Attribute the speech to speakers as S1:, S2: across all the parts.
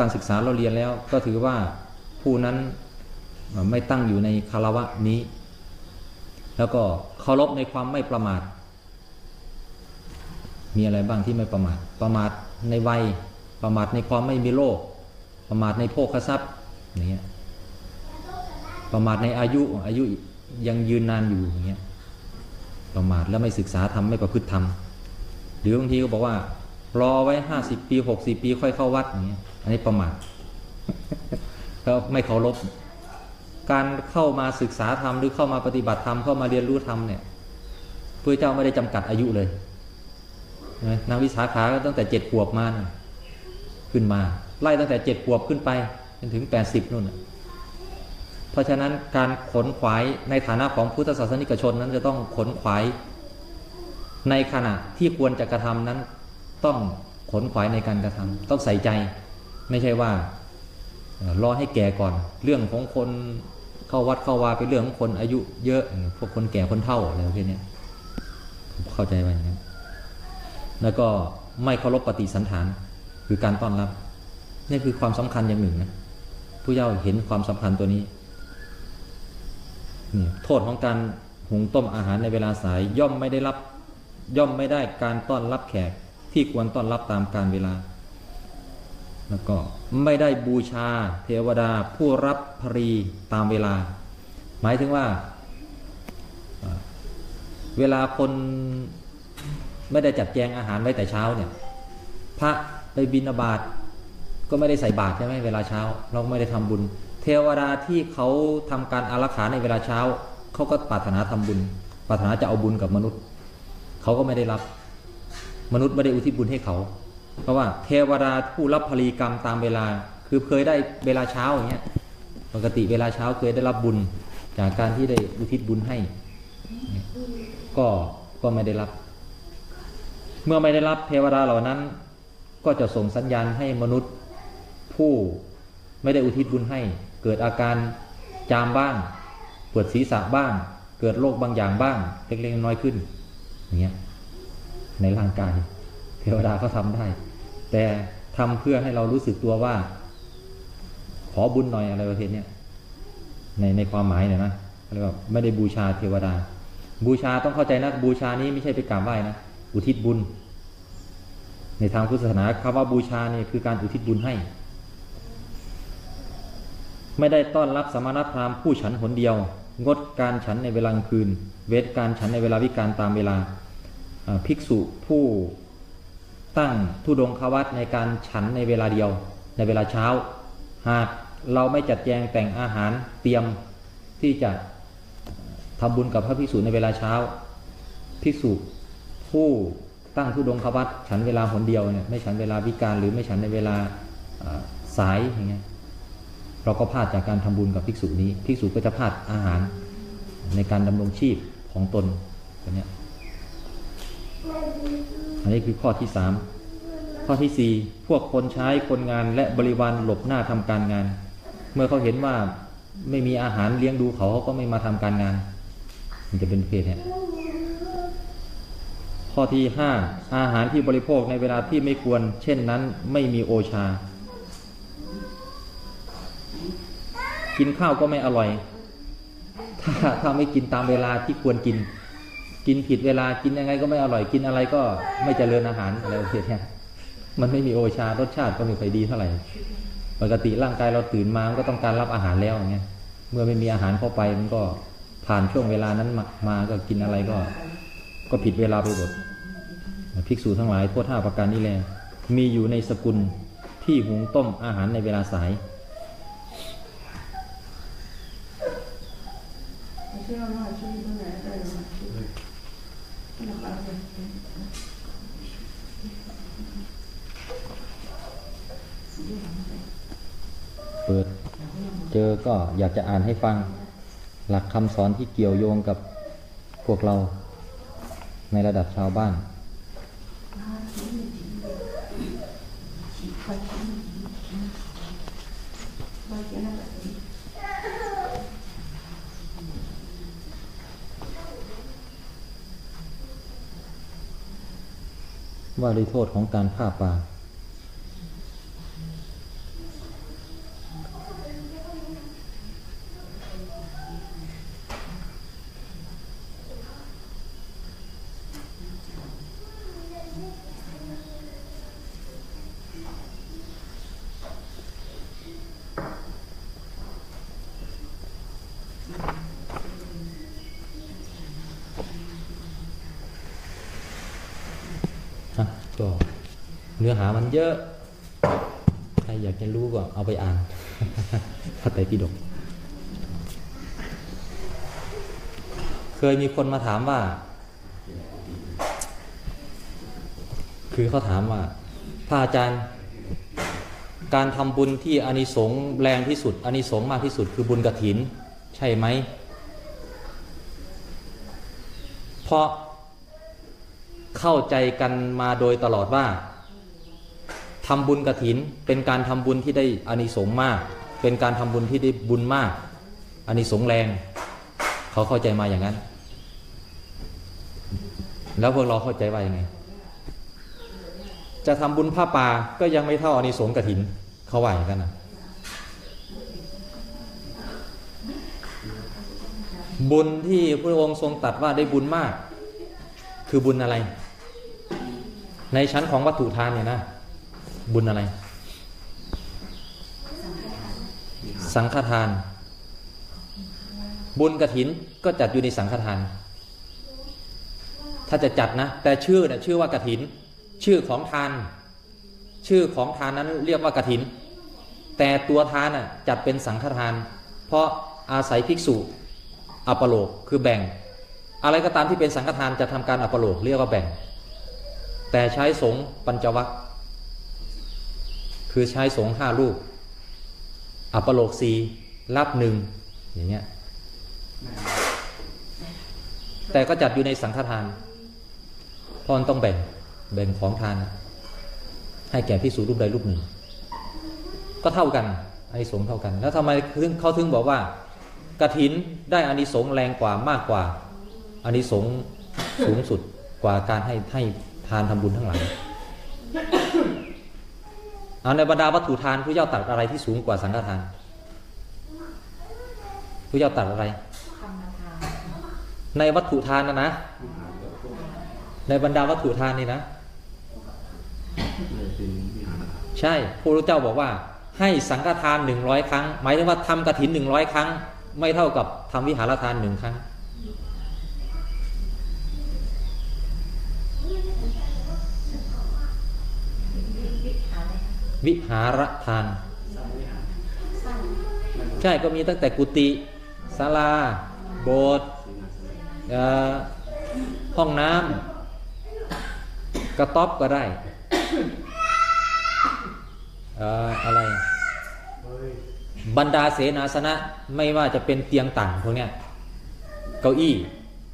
S1: การศึกษาเราเรียนแล้ว ก็ถือว่าผู้นั้นไม่ตั้งอยู่ในคารวะนี้ แล้วก็เคารพในความไม่ประมาท มีอะไรบ้างที่ไม่ประมาท ประมาทในวัย ประมาทในความไม่มีโลกประมาทในโภคทรัพย์อย่างเงี้ย ประมาทในอายุ อายุยังยืนนานอยู่อย่างเงี้ย ประมาทแล้วไม่ศึกษาทำไม่ประพฤติทำหรือบางทีก็บอกว่า รอไว้ห้าสิบปีหกสิบปีค่อยเข้าวัดอย่างเงี้ยอันนี้ประมาทก็ไม่เคารพการเข้ามาศึกษาธรรมหรือเข้ามาปฏิบัติธรรมเข้ามาเรียนรู้ธรรมเนี่ยพระเจ้าไม่ได้จำกัดอายุเลยนางวิสาขาก็ตั้งแต่เจ็ดขวบมานะขึ้นมา ไล่ตั้งแต่เจ็ดขวบขึ้นไปจนถึงแปดสิบนู่นนะเพราะฉะนั้นการขนขวายในฐานะของพุทธศาสนิกชนนั้นจะต้องขนขวายในขณะที่ควรจะกระทำนั้น ต้องขนขวายในการกระทำต้องใส่ใจไม่ใช่ว่ารอให้แก่ก่อน เรื่องของคนเข้าวัดเข้าวาเป็นเรื่องของคนอายุเยอะพวกคนแก่คนเฒ่าอะไรพวกนี้เข้าใจไหมครับแล้วก็ไม่เคารพปฏิสันฐานคือการต้อนรับนี่คือความสำคัญอย่างหนึ่งนะผู้เยาเห็นความสำคัญตัวนี้นี่โทษของการหุงต้มอาหารในเวลาสายย่อมไม่ได้รับย่อมไม่ได้การต้อนรับแขก ที่ควรต้อนรับตามการเวลา แล้วก็ไม่ได้บูชาเทวดาผู้รับภรีตามเวลา หมายถึงว่า เวลาคนไม่ได้จัดแจงอาหารไว้แต่เช้าเนี่ยพระไปบินาบาตก็ไม่ได้ใส่บาตรใช่ไหมเวลาเช้า เราไม่ได้ทำบุญ เทวดาที่เขาทำการอารักขาในเวลาเช้า เขาก็ปรารถนาทำบุญ ปรารถนาจะเอาบุญกับมนุษย์ เขาก็ไม่ได้รับ มนุษย์ไม่ได้อุทิศบุญให้เขา เพราะว่าเทวดาผู้รับผลีกรรมตามเวลา คือเคยได้เวลาเช้าอย่างเงี้ยปกติเวลาเช้าเคยได้รับบุญจากการที่ได้อุทิศบุญให้ ก็ก็ไม่ได้รับ เมื่อไม่ได้รับเทวดาเหล่านั้น ก็จะส่งสัญญาณให้มนุษย์ผู้ไม่ได้อุทิศบุญให้ เกิดอาการจามบ้างปวดศีรษะบ้าง เกิดโรคบางอย่างบ้างเล็กๆน้อยขึ้นอย่างเงี้ย ในร่างกาย เทวดาเขาทาได้ แต่ทำเพื่อให้เรารู้สึกตัวว่า ขอบุญหน่อยอะไรประเภทนี้ในในความหมายเนี่ยนะเรียกว่าไม่ได้บูชาเทวดา บูชาต้องเข้าใจนะบูชานี้ไม่ใช่ไปกราบไหว้นะอุทิศบุญ ในทางพุทธศาสนาคำว่าบูชาเนี่ยคือการอุทิศบุญให้ ไม่ได้ต้อนรับสมณพราหมณ์ผู้ฉันหนเดียว งดการฉันในเวลากลางคืน เวทการฉันในเวลาวิการตามเวลา ภิกษุผู้ตั้งทุดงควัตในการฉันในเวลาเดียว ในเวลาเช้า หากเราไม่จัดแจงแต่งอาหารเตรียมที่จะทำบุญกับพระภิกษุในเวลาเช้า ภิกษุผู้ตั้งทุดงควัตฉันเวลาหนเดียวเนี่ยไม่ฉันเวลาวิการหรือไม่ฉันในเวลาสายอย่างเงี้ยเราก็พลาดจากการทำบุญกับภิกษุนี้ภิกษุก็จะพลาดอาหารในการดำรงชีพของตนตัวเนี้ย อันนี้คือข้อที่สามข้อที่สี่พวกคนใช้คนงานและบริวารหลบหน้าทำการงาน เมื่อเขาเห็นว่าไม่มีอาหารเลี้ยงดูเขาเขาก็ไม่มาทำการงาน มันจะเป็นเพศเนี่ยข้อที่ห้าอาหารที่บริโภคในเวลาที่ไม่ควร เช่นนั้นไม่มีโอชา กินข้าวก็ไม่อร่อย ถ้าถ้าไม่กินตามเวลาที่ควรกิน กินผิดเวลากินยังไงก็ไม่อร่อยกินอะไรก็ไม่เจริญอาหารอะไรประเภทนี้มันไม่มีโอชารสชาติก็ไม่ค่อยดีเท่าไหร่ปกติร่างกายเราตื่นมาก็ต้องการรับอาหารแล้วอย่างเงี้ยเมื่อไม่มีอาหารเข้าไปมันก็ผ่านช่วงเวลานั้นมามาก็กินอะไรก็ ก็ผิดเวลาไปหมดภิกษุทั้งหลายโทษห้าประการนี้แลมีอยู่ในสกุลที่หุงต้มอาหารในเวลาสาย เปิด เจอก็อยากจะอ่านให้ฟัง หลักคำสอนที่เกี่ยวโยงกับพวกเราในระดับชาวบ้าน ว่าด้วยโทษของการฆ่าปลา เนื้อหามันเยอะ ใครอยากจะรู้ก็เอาไปอ่านพระไตรปิฎกเคยมีคนมาถามว่า คือเขาถามว่าพระอาจารย์ การทำบุญที่อานิสงส์แรงที่สุดอานิสงส์มากที่สุดคือบุญกระถิน ใช่ไหม เพราะเข้าใจกันมาโดยตลอดว่า ทำบุญกระถิน เป็นการทำบุญที่ได้อานิสงส์มาก เป็นการทำบุญที่ได้บุญมากอานิสงส์แรง เขาเข้าใจมาอย่างนั้น แล้วพวกเราเข้าใจว่ายังไง จะทำบุญผ้าป่าก็ยังไม่เท่าอานิสงส์กระถิน เขาว่าอย่างนั้นนะบุญที่พระองค์ทรงตัดว่าได้บุญมาก คือบุญอะไร ในชั้นของวัตถุทานเนี่ยนะ บุญอะไร สังฆทาน บุญกระถินก็จัดอยู่ในสังฆทาน ถ้าจะจัดนะ แต่ชื่อเนี่ยชื่อว่ากระถิน ชื่อของทาน ชื่อของทานนั้นเรียกว่ากระถิน แต่ตัวทานน่ะจัดเป็นสังฆทาน เพราะอาศัยภิกษุอัปโลกคือแบ่ง อะไรก็ตามที่เป็นสังฆทานจะทำการอัปโลกเรียกว่าแบ่ง แต่ใช้สงฆ์ปัญจวัค คือใช้สงฆ์ห้ารูป อัปโลกสีรับหนึ่งอย่างเงี้ยแต่ก็จัดอยู่ในสังฆทานพรต้องแบ่งแบ่งของทาน ให้แก่พิสูจรูปใดรูปหนึ่ง ก็เท่ากันอานิสงส์เท่ากัน แล้วทำไมเขาถึงบอกว่ากระถินได้อานิสงส์แรงกว่ามากกว่าอานิสงส์สูงสุดกว่าการให้ให้ทานทำบุญทั้งหลาย เอาในบรรดาวัตถุทานพระเจ้าตรัสอะไรที่สูงกว่าสังฆทานพระเจ้าตรัสอะไร ในวัตถุทานนะนะ ในบรรดาวัตถุทานนี่นะ ใช่พระพุทธเจ้าบอกว่า ให้สังฆทานหนึ่งร้อยครั้ง หมายถึงว่าทำกระถินหนึ่งร้อยครั้ง ไม่เท่ากับทำวิหารทานหนึ่งครั้ง วิหารทาน ใช่ก็มีตั้งแต่กุฏิศาลา โบสถ์เอ่อห้องน้ำกระต๊อบก็ได้เอ่ออะไรบรรดาเสนาสนะไม่ว่าจะเป็นเตียงต่างพวกเนี้ยเก้าอี้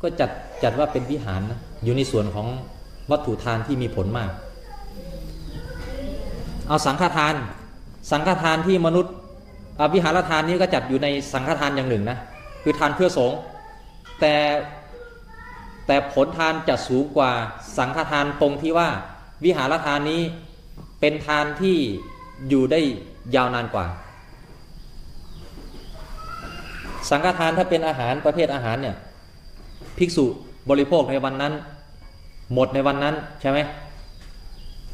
S1: ก็จัดจัดว่าเป็นวิหารนะอยู่ในส่วนของวัตถุทานที่มีผลมาก เอาสังฆทาน สังฆทานที่มนุษย์อวิหารทานนี้ก็จัดอยู่ในสังฆทานอย่างหนึ่งนะคือทานเพื่อสงฆ์แต่แต่ผลทานจะสูงกว่าสังฆทานตรงที่ว่าวิหารทานนี้เป็นทานที่อยู่ได้ยาวนานกว่า สังฆทานถ้าเป็นอาหารประเภทอาหารเนี่ยภิกษุบริโภคในวันนั้น หมดในวันนั้นใช่ไหม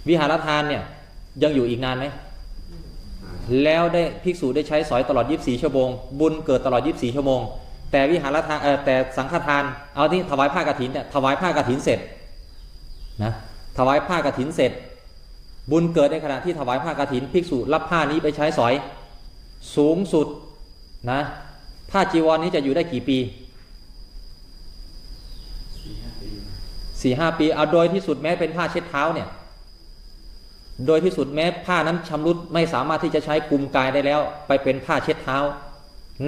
S1: วิหารทานเนี่ย ยังอยู่อีกนานไหมแล้วได้ภิกษุได้ใช้สอยตลอด 24 ชั่วโมง บุญเกิดตลอด 24 ชั่วโมง แต่วิหารทานเออแต่สังฆทาน เอาที่ถวายผ้ากฐินเนี่ยถวายผ้ากฐินเสร็จนะถวายผ้ากฐินเสร็จ บุญเกิดในขณะที่ถวายผ้ากฐิน ภิกษุรับผ้านี้ไปใช้สอย สูงสุดนะผ้าจีวรนนี้จะอยู่ได้กี่ปีสี่ห้าปีเอาโดยที่สุดแม้เป็นผ้าเช็ดเท้าเนี่ย โดยที่สุดแม้ผ้านั้นชำรุดไม่สามารถที่จะใช้กลุมกายได้แล้ว ไปเป็นผ้าเช็ดเท้า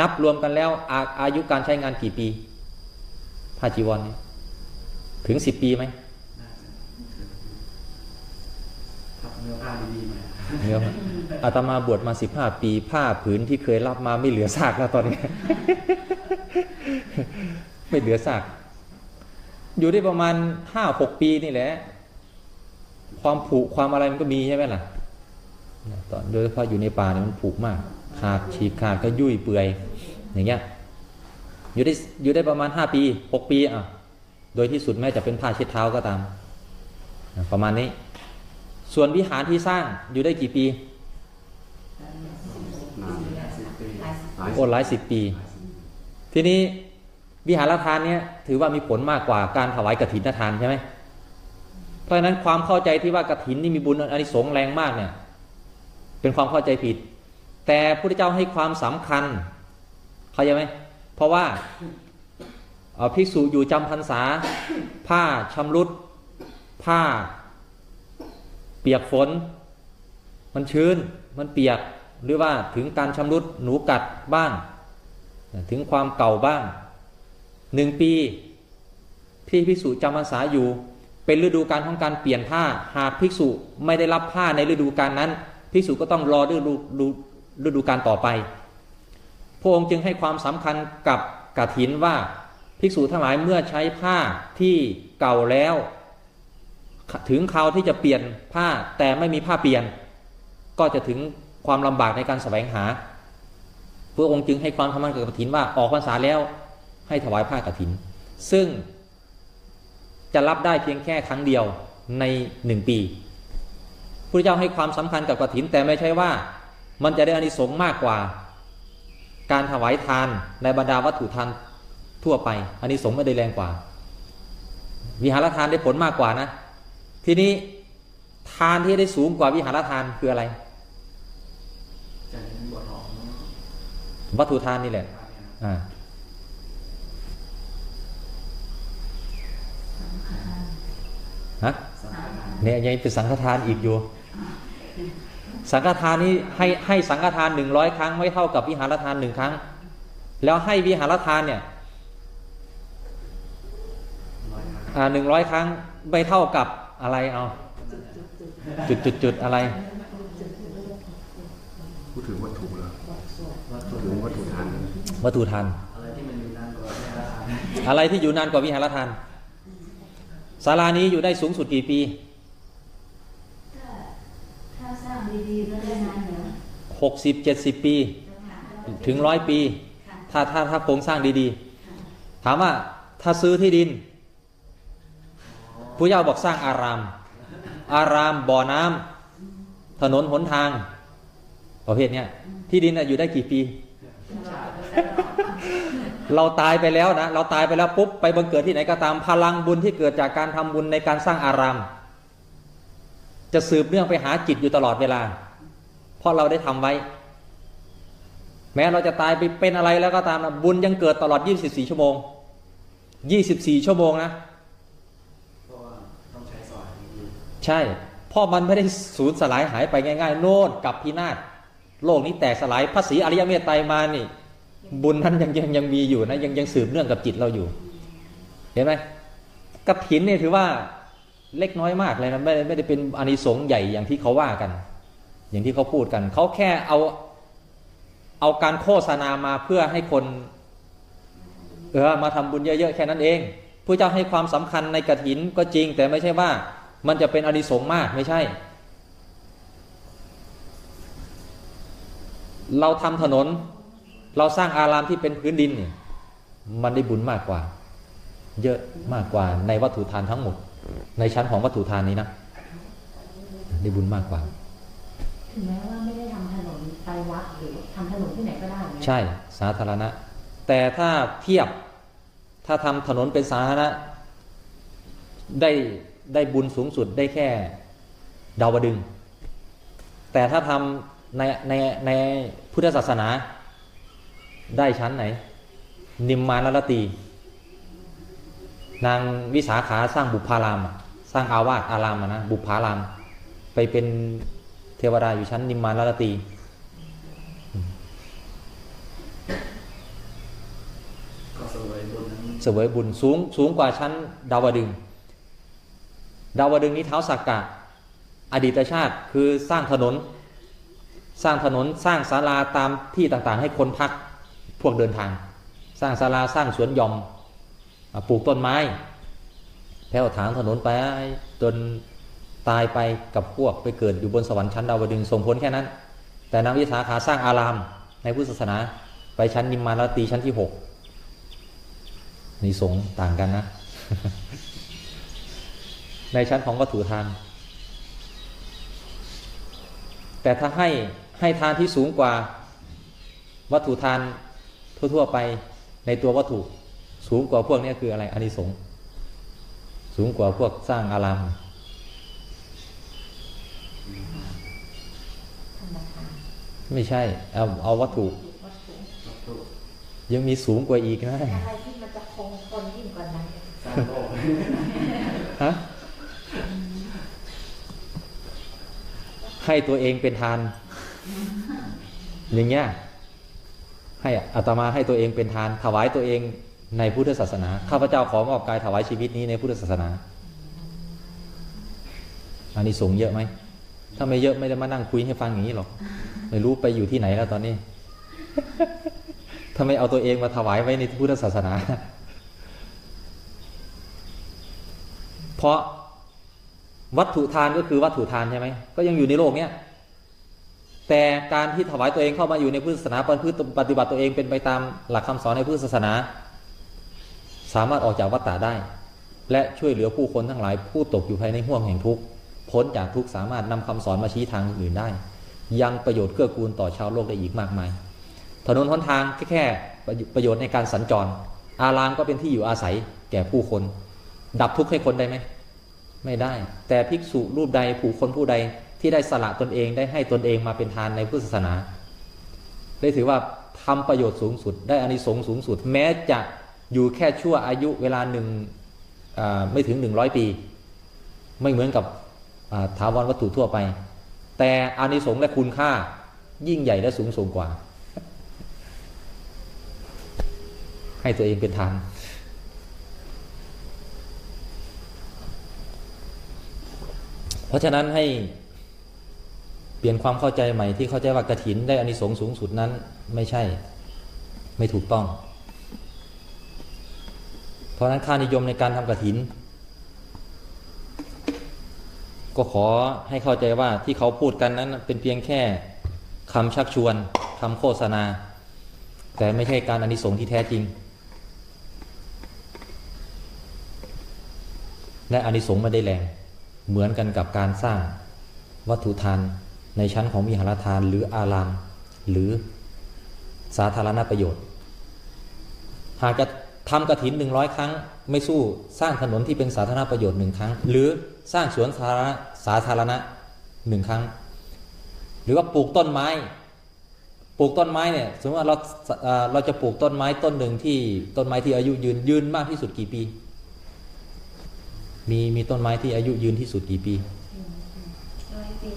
S1: นับรวมกันแล้วอาอายุการใช้งานกี่ปี ผ้าจีวรนี้ถึงสิบปีไหม
S2: เนื้อผ้าดีๆหน่อย
S1: เนื้ออาตมาบวชมาสิบห้าปี ผ้าผืนที่เคยรับมาไม่เหลือซากแล้วตอนนี้ ไม่เหลือซาก อยู่ได้ประมาณห้าหกปีนี่แหละ ความผุความอะไรมันก็มีใช่ไหมล่ะตอนโดยเฉพาะอยู่ในป่าเนี่ยมันผุมาก ขาดฉีกขาดก็ยุ่ยเปื่อยอย่างเงี้ยอยู่ได้อยู่ได้ประมาณห้าปีหกปีอะโดยที่สุดแม้จะเป็นผ้าเช็ดเท้าก็ตาม ประมาณนี้ ส่วนวิหารที่สร้างอยู่ได้กี่ปีโอ้หลายสิบปี ทีนี้วิหารทานเนี่ยถือว่ามีผลมากกว่าการถวายกฐินทานใช่ไหม เพราะฉะนั้นความเข้าใจที่ว่ากฐินนี่มีบุญอานิสงส์แรงมากเนี่ย เป็นความเข้าใจผิด แต่พระพุทธเจ้าให้ความสำคัญ เข้าใจไหมเพราะว่าภิกษุอยู่จำพรรษา ผ้าชำรุด ผ้า เปียกฝน มันชื้น มันเปียกหรือว่าถึงการชำรุดหนูกัดบ้าง ถึงความเก่าบ้างหนึ่งปีที่ภิกษุจำพรรษาอยู่ เป็นฤดูการของการเปลี่ยนผ้า หากภิกษุไม่ได้รับผ้าในฤดูการนั้น ภิกษุก็ต้องรอฤดูฤดูการต่อไป พระองค์จึงให้ความสำคัญกับกฐินว่าภิกษุทั้งหลายเมื่อใช้ผ้าที่เก่าแล้ว ถึงคราวที่จะเปลี่ยนผ้าแต่ไม่มีผ้าเปลี่ยน ก็จะถึงความลำบากในการแสวงหา พระองค์จึงให้ความสำคัญกับกฐินว่าออกพรรษาแล้วให้ถวายผ้ากฐิน ซึ่ง จะรับได้เพียงแค่ครั้งเดียวในหนึ่งปีพระเจ้าให้ความสำคัญกับกฐินแต่ไม่ใช่ว่า มันจะได้อานิสงส์มากกว่า การถวายทานในบรรดาวัตถุทานทั่วไปอานิสงส์ไม่ได้แรงกว่า วิหารทานได้ผลมากกว่านะ ทีนี้ทานที่ได้สูงกว่าวิหารทานคืออะไร
S2: จะเห็นบทของ
S1: วัตถุทานนี่แหละ
S2: พระเนี่ยนะ
S1: อ่า ฮะ
S2: สังฆทาน
S1: เนี่ยยังเป็นสังฆทานอีกอยู่ สังฆทานนี้ให้ให้สังฆทานหนึ่งร้อยครั้ง ไม่เท่ากับวิหารทานหนึ่งครั้ง แล้วให้วิหารทานเนี่ย
S2: ร้อยครั้ง
S1: อ่าหนึ่งร้อยครั้งไม่เท่ากับอะไรเอาจุดจุดจุดอะไร
S3: พูดถึงวัตถุแล้ว
S2: วัตถุ
S3: ถึงวัตถุทาน
S1: วัตถุทาน
S2: อะไรที่มันอยู่นานกว่าไม่ละทาน
S1: อะไรที่อยู่นานกว่าวิหารทาน ศาลานี้อยู่ได้สูงสุดกี่ปี
S4: ถ้าถ้าสร้างดีๆก็ได้นานเหรอ
S1: หกสิบเจ็ดสิบปี ถึงร้อยปี
S4: ค่ะ
S1: ถ้าถ้าถ้าโครงสร้างดีๆ ถามว่าถ้าซื้อที่ดินผู้เจ้าบอกสร้างอาราม อารามบ่อน้ำถนนหนทาง ประเภทเนี้ยที่ดินน่ะอยู่ได้กี่ปี เราตายไปแล้วนะเราตายไปแล้วปุ๊บไปบังเกิดที่ไหนก็ตามพลังบุญที่เกิดจากการทำบุญในการสร้างอาราม จะสืบเนื่องไปหาจิตอยู่ตลอดเวลา เพราะเราได้ทำไว้ แม้เราจะตายไปเป็นอะไรแล้วก็ตามนะบุญยังเกิดตลอด 24 ชั่วโมง 24 ชั่วโมงนะ
S2: เพราะว่าต้องใช้สอยอยู่
S1: ใช่ พ่อมันไม่ได้สูญสลายหายไปง่ายๆ โน่นกับพินาศโลกนี้แตกสลายพระศรีอริยเมตไตรมานี่ บุญนั้นยังยังยังมีอยู่นะยังยังสืบเนื่องกับจิตเราอยู่ เห็นไหมกับถินเนี่ยถือว่าเล็กน้อยมากเลยนะไม่ไม่ได้เป็นอานิสงส์ใหญ่อย่างที่เขาว่ากัน อย่างที่เขาพูดกัน เขาแค่เอาเอาการโฆษณามาเพื่อให้คนเออมาทำบุญเยอะๆแค่นั้นเองพระเจ้าให้ความสำคัญในกฐินก็จริง แต่ไม่ใช่ว่ามันจะเป็นอนิสงส์มากไม่ใช่ เราทำถนน เราสร้างอารามที่เป็นพื้นดินเนี่ยมันได้บุญมากกว่า เยอะมากกว่าในวัตถุทานทั้งหมด ในชั้นของวัตถุทานนี้นะได้บุญมากกว่า
S4: ถึงแม้ว่าไม่ได้ทำถนนไปวัดหรือทำถนนที่ไหนก็ได้เนี่ย
S1: ใช่สาธารณะ แต่ถ้าเทียบถ้าทำถนนเป็นสาธารณะได้ได้บุญสูงสุดได้แค่ดาวดึงส์แต่ถ้าทำในในในพุทธศาสนา ได้ชั้นไหน นิมมานรตี นางวิสาขาสร้างบุพาราม สร้างอาวาสอารามนะบุพาราม ไปเป็นเทวดาอยู่ชั้น นิมมานรตี
S2: เสวยบุญ
S1: สูงสูงกว่าชั้นดาวดึง ดาวดึงนี้เท้าสักกะ อดีตชาติคือสร้างถนน สร้างถนนสร้างศาลาตามที่ต่างๆ ให้คนพัก พวกเดินทาง สร้างศาลาสร้างสวนยอมปลูกต้นไม้แผ่วถางถนนไปจนตายไปกับพวกไปเกิดอยู่บนสวรรค์ชั้นดาวดึงส่งผลแค่นั้น แต่นางวิสาขาสร้างอารามในพุทธศาสนาไปชั้นนิมมานตีชั้นที่หกนิสงต่างกันนะ ในชั้นของวัตถุทาน แต่ถ้าให้ให้ทานที่สูงกว่าวัตถุทาน ทั่วๆไปในตัววัตถุ สูงกว่าพวกนี้คืออะไรอานิสงส์สูงกว่าพวกสร้างอาราม
S4: ธรรมทาน
S1: ไม่ใช่ เอาเอาวัตถุ
S4: วัตถุ
S2: วัตถุ
S1: ยังมีสูงกว่าอีกนะ
S4: อะไรที่มันจะคงทนยิ่งกว่านั้น
S2: สร้างโลก
S1: ฮะให้ตัวเองเป็นทาน อย่างเงี้ย ให้อัตมาให้ตัวเองเป็นทานถวายตัวเองในพุทธศาสนาข้าพเจ้าขอมอบกายถวายชีวิตนี้ในพุทธศาสนาอันนี้สงส์เยอะไหมถ้าไม่เยอะไม่ได้มานั่งคุยให้ฟังอย่างนี้หรอกไม่รู้ไปอยู่ที่ไหนแล้วตอนนี้ถ้าไม่เอาตัวเองมาถวายไว้ในพุทธศาสนา เพราะวัตถุทานก็คือวัตถุทานใช่ไหมก็ยังอยู่ในโลกเนี้ย แต่การที่ถวายตัวเองเข้ามาอยู่ในพุทธศาสนาปฏิปฏิบัติตัวเองเป็นไปตามหลักคำสอนในพุทธศาสนา สามารถออกจากวัฏฏะได้ และช่วยเหลือผู้คนทั้งหลายผู้ตกอยู่ภายในห่วงแห่งทุกข์พ้นจากทุกข์สามารถนำคำสอนมาชี้ทางอื่นได้ ยังประโยชน์เกื้อกูลต่อชาวโลกได้อีกมากมาย ถนนหนทางแค่แค่ประโยชน์ในการสัญจร อารามก็เป็นที่อยู่อาศัยแก่ผู้คน ดับทุกข์ให้คนได้ไหมไม่ได้ แต่ภิกษุรูปใดผู้คนผู้ใด ที่ได้สละตนเองได้ให้ตนเองมาเป็นทานในพุทธศาสนา ได้ถือว่าทำประโยชน์สูงสุด ได้อานิสงส์สูงสุด แม้จะอยู่แค่ชั่วอายุเวลาหนึ่งไม่ถึงหนึ่งร้อยปี ไม่เหมือนกับถาวรวัตถุทั่วไป แต่อานิสงส์และคุณค่ายิ่งใหญ่และสูงส่งกว่า ให้ตัวเองเป็นทานเพราะฉะนั้นให้ ปลี่ยนความเข้าใจใหม่ที่เข้าใจว่ากระถินได้อานิสงส์สูงสุดนั้น ไม่ใช่ ไม่ถูกต้อง เพราะฉะนั้นค่านิยมในการทำกระถิน ก็ขอให้เข้าใจว่าที่เขาพูดกันนั้น เป็นเพียงแค่คำชักชวนคำโฆษณา แต่ไม่ใช่การอานิสงส์ที่แท้จริง และอานิสงส์ไม่ได้แรง เหมือนกันกับการสร้างวัตถุทาน ในชั้นของวิหารทานหรืออาราม หรือสาธารณประโยชน์ หากจะทำกระถินหนึ่งร้อยครั้ง ไม่สู้สร้างถนนที่เป็นสาธารณประโยชน์หนึ่งครั้ง หรือสร้างสวนสาธารณะสาธารณะหนึ่งครั้ง หรือว่าปลูกต้นไม้ ปลูกต้นไม้เนี่ยสมมติว่าเราเราจะปลูกต้นไม้ต้นหนึ่งที่ต้นไม้ที่อายุยืนยืนมากที่สุดกี่ปี มีมีต้นไม้ที่อายุยืนที่สุดกี่ปี
S4: ร้อยปี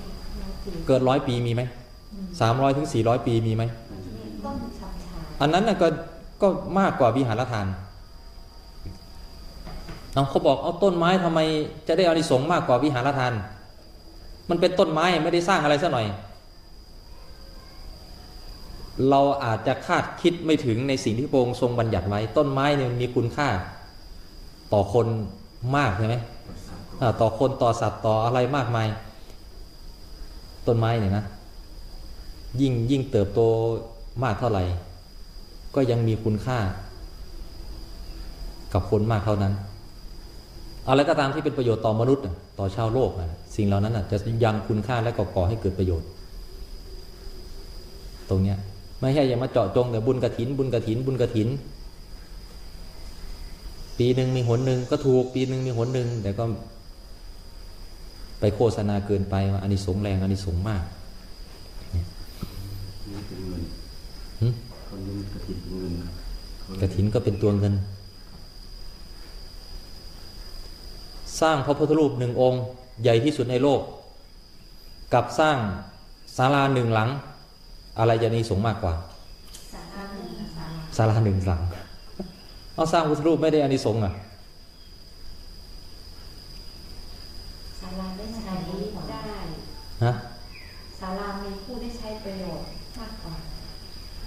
S1: เกินร้อยปีมีไหมสามร้อยถึงสี่ร้อยปีมีไหมอันนั้นนะก็ก็มากกว่าวิหารทานเอาเขาบอกเอาต้นไม้ทำไมจะได้อานิสงส์มากกว่าวิหารทาน มันเป็นต้นไม้ไม่ได้สร้างอะไรซะหน่อย เราอาจจะคาดคิดไม่ถึงในสิ่งที่พระองค์ทรงบัญญัติไว้ ต้นไม้เนี่ยมีคุณค่า ต่อคนมากใช่ไหมต่อคนต่อสัตว์ต่ออะไรมากมาย ต้นไม้เนี่ยนะ ยิ่งยิ่งเติบโตมากเท่าไหร่ ก็ยังมีคุณค่า กับคนมากเท่านั้น อะไรก็ตามที่เป็นประโยชน์ต่อมนุษย์ ต่อชาวโลกนะสิ่งเหล่านั้นน่ะจะยังคุณค่าและก่อก่อให้เกิดประโยชน์ ตรงเนี้ยไม่ใช่อย่ามาเจาะจงแต่บุญกระถิน บุญกระถิน บุญกระถิน ปีหนึ่งมีหนหนึ่งก็ถูกปีหนึ่งมีหนหนึ่งแต่ก็ ไปโฆษณาเกินไปว่าอานิสงส์แรงอานิสงส์มาก
S2: นี่เป็นเงิน
S1: หึ
S2: คนนี้กระถิ่นเงินนะ
S1: กระถินก็เป็นตัวเงิน สร้างพระพุทธรูปหนึ่งองค์ ใหญ่ที่สุดในโลก กับสร้างศาลาหนึ่งหลัง อะไรจะนิสงส์มากกว่า
S4: สาราหนึ่งสารา
S1: ศาลาหนึ่งหลังเอาสร้างพุทธรูปไม่ได้อานิสงส์อะ
S4: ศาลาได้ใช้ได้
S1: ฮะ
S4: ศาลามีผู้ได้ใช้ประโยชน์มากกว่า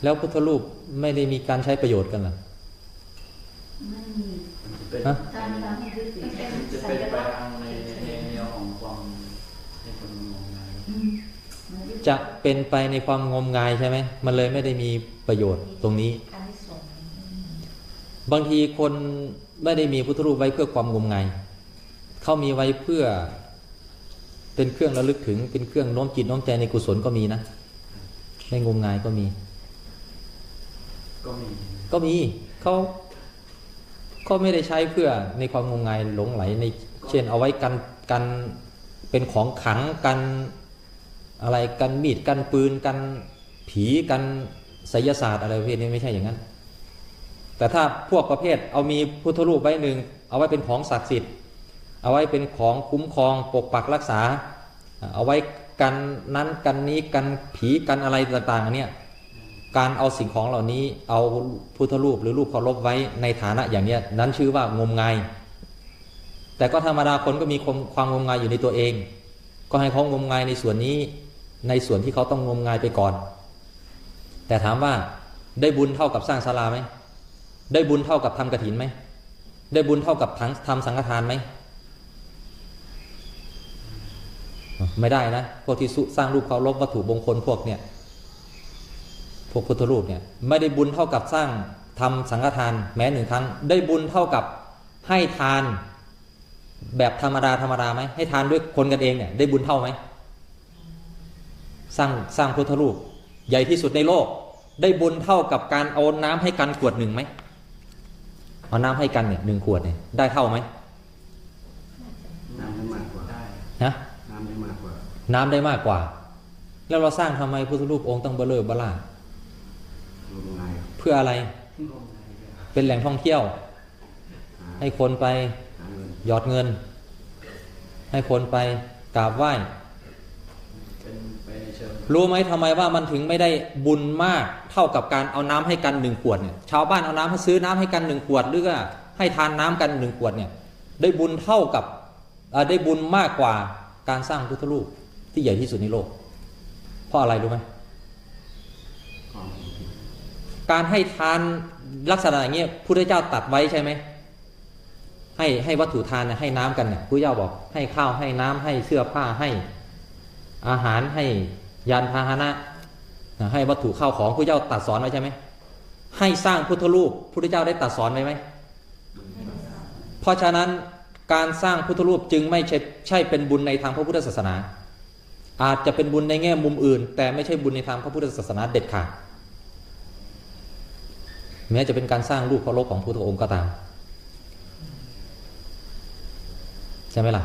S1: แล้วพุทธรูปไม่ได้มีการใช้ประโยชน์กันเหรอ
S4: ไม่มี
S2: มันจะเป็น
S1: ฮะ
S4: การทำให้ยึดติดเป็น
S2: จะ
S4: สั
S2: เป็น
S4: ญ
S2: ไป
S4: ลักษณ์
S2: ทางในในแนวของความให้คนมองงาย
S4: อืมมันยึด
S1: จะเป็นไปในความงมงายใช่ไหมมันเลยไม่ได้มีประโยชน์ตรงนี้
S4: อานิสงส์
S1: บางทีคนไม่ได้มีพุทธรูปไว้เพื่อความงมงายเขามีไว้เพื่อ เป็นเครื่องระลึกถึง เป็นเครื่องโน้มจิตโน้มใจในกุศลก็มีนะไม่งมงายก็มี
S2: ก็มี
S1: ก็มีเขาเขาไม่ได้ใช้เพื่อในความงมงายหลงไหลใน เช่น เอาไว้กันกันเป็นของขลังกันอะไรกันมีดกันปืนกันผีกันไสยศาสตร์อะไรประเภทนี้ไม่ใช่อย่างนั้น แต่ถ้าพวกประเภทเอามีพุทธรูปไว้หนึ่งเอาไว้เป็นของศักดิ์สิทธิ์ เอาไว้เป็นของคุ้มครองปกปักรักษา เอาไว้กันนั้นกันนี้กันผีกันอะไรต่างๆอันเนี้ยการเอาสิ่งของเหล่านี้เอาพุทธรูปหรือรูปเคารพไว้ในฐานะอย่างเนี้ยนั้นชื่อว่างมงาย แต่ก็ธรรมดาคนก็มีความความงมงายอยู่ในตัวเอง ก็ให้เขางมงายในส่วนนี้ในส่วนที่เขาต้องงมงายไปก่อน แต่ถามว่าได้บุญเท่ากับสร้างศาลาไหมได้บุญเท่ากับทำกระถินไหมได้บุญเท่ากับทั้งทำสังฆทานไหม ไม่ได้นะพวกที่สุสร้างรูปเคารพวัตถุมงคลพวกเนี่ยพวกพุทธรูปเนี่ยไม่ได้บุญเท่ากับสร้างทำสังฆทานแม้หนึ่งครั้ง ได้บุญเท่ากับให้ทานแบบธรรมดาธรรมดาไหมให้ทานด้วยคนกันเองเนี่ยได้บุญเท่าไหมสร้างสร้างพุทธรูป ใหญ่ที่สุดในโลก ได้บุญเท่ากับการเอาน้ำให้กันขวดหนึ่งไหมเอาน้ำให้กันเนี่ยหนึ่งขวดเนี่ยได้เท่าไหม
S2: น้ำได้มากกว่า
S3: ได้
S1: นะ
S2: น้ำได้มาก กว่า
S1: น้ำได้มากกว่า แล้วเราสร้างทำไมพุทธรูปองค์ต้องเบลเลอร์บล่าเพื่ออะไร
S3: เลยครับ
S1: เป็นแหล่งท่องเที่ยว ให้คนไป
S2: ห
S1: ยอดเงิน ให้คนไปกราบไหว้รู้ไหมทำไมว่ามันถึงไม่ได้บุญมากเท่ากับการเอาน้ำให้กันหนึ่งขวดเนี่ยชาวบ้านเอาน้ำให้ซื้อน้ำให้กันหนึ่งขวดหรือว่าให้ทานน้ำกันหนึ่งขวดเนี่ยได้บุญเท่ากับได้บุญมากกว่าการสร้างพุทธรูป ที่ใหญ่ที่สุดในโลก เพราะอะไรรู้ไหมการให้ทานลักษณะอย่างเงี้ยพุทธเจ้าตัดไว้ใช่ไหมให้ให้วัตถุทานให้น้ำกันเนี่ยพุทธเจ้าบอกให้ข้าวให้น้ำให้เสื้อผ้าให้อาหารให้ยานพาหนะ ให้วัตถุข้าวของพุทธเจ้าตัดสอนไว้ใช่ไหมให้สร้างพุทธรูปพุทธเจ้าได้ตัดสอนไว้ไหมเพราะฉะนั้นการสร้างพุทธรูปจึงไม่ใช่ใช่เป็นบุญในทางพระพุทธศาสนา อาจจะเป็นบุญในแง่มุมอื่น แต่ไม่ใช่บุญในทางพระพุทธศาสนาเด็ดขาดแม้จะเป็นการสร้างรูปเคารพของพุทธองค์ก็ตามใช่ไหมล่ะ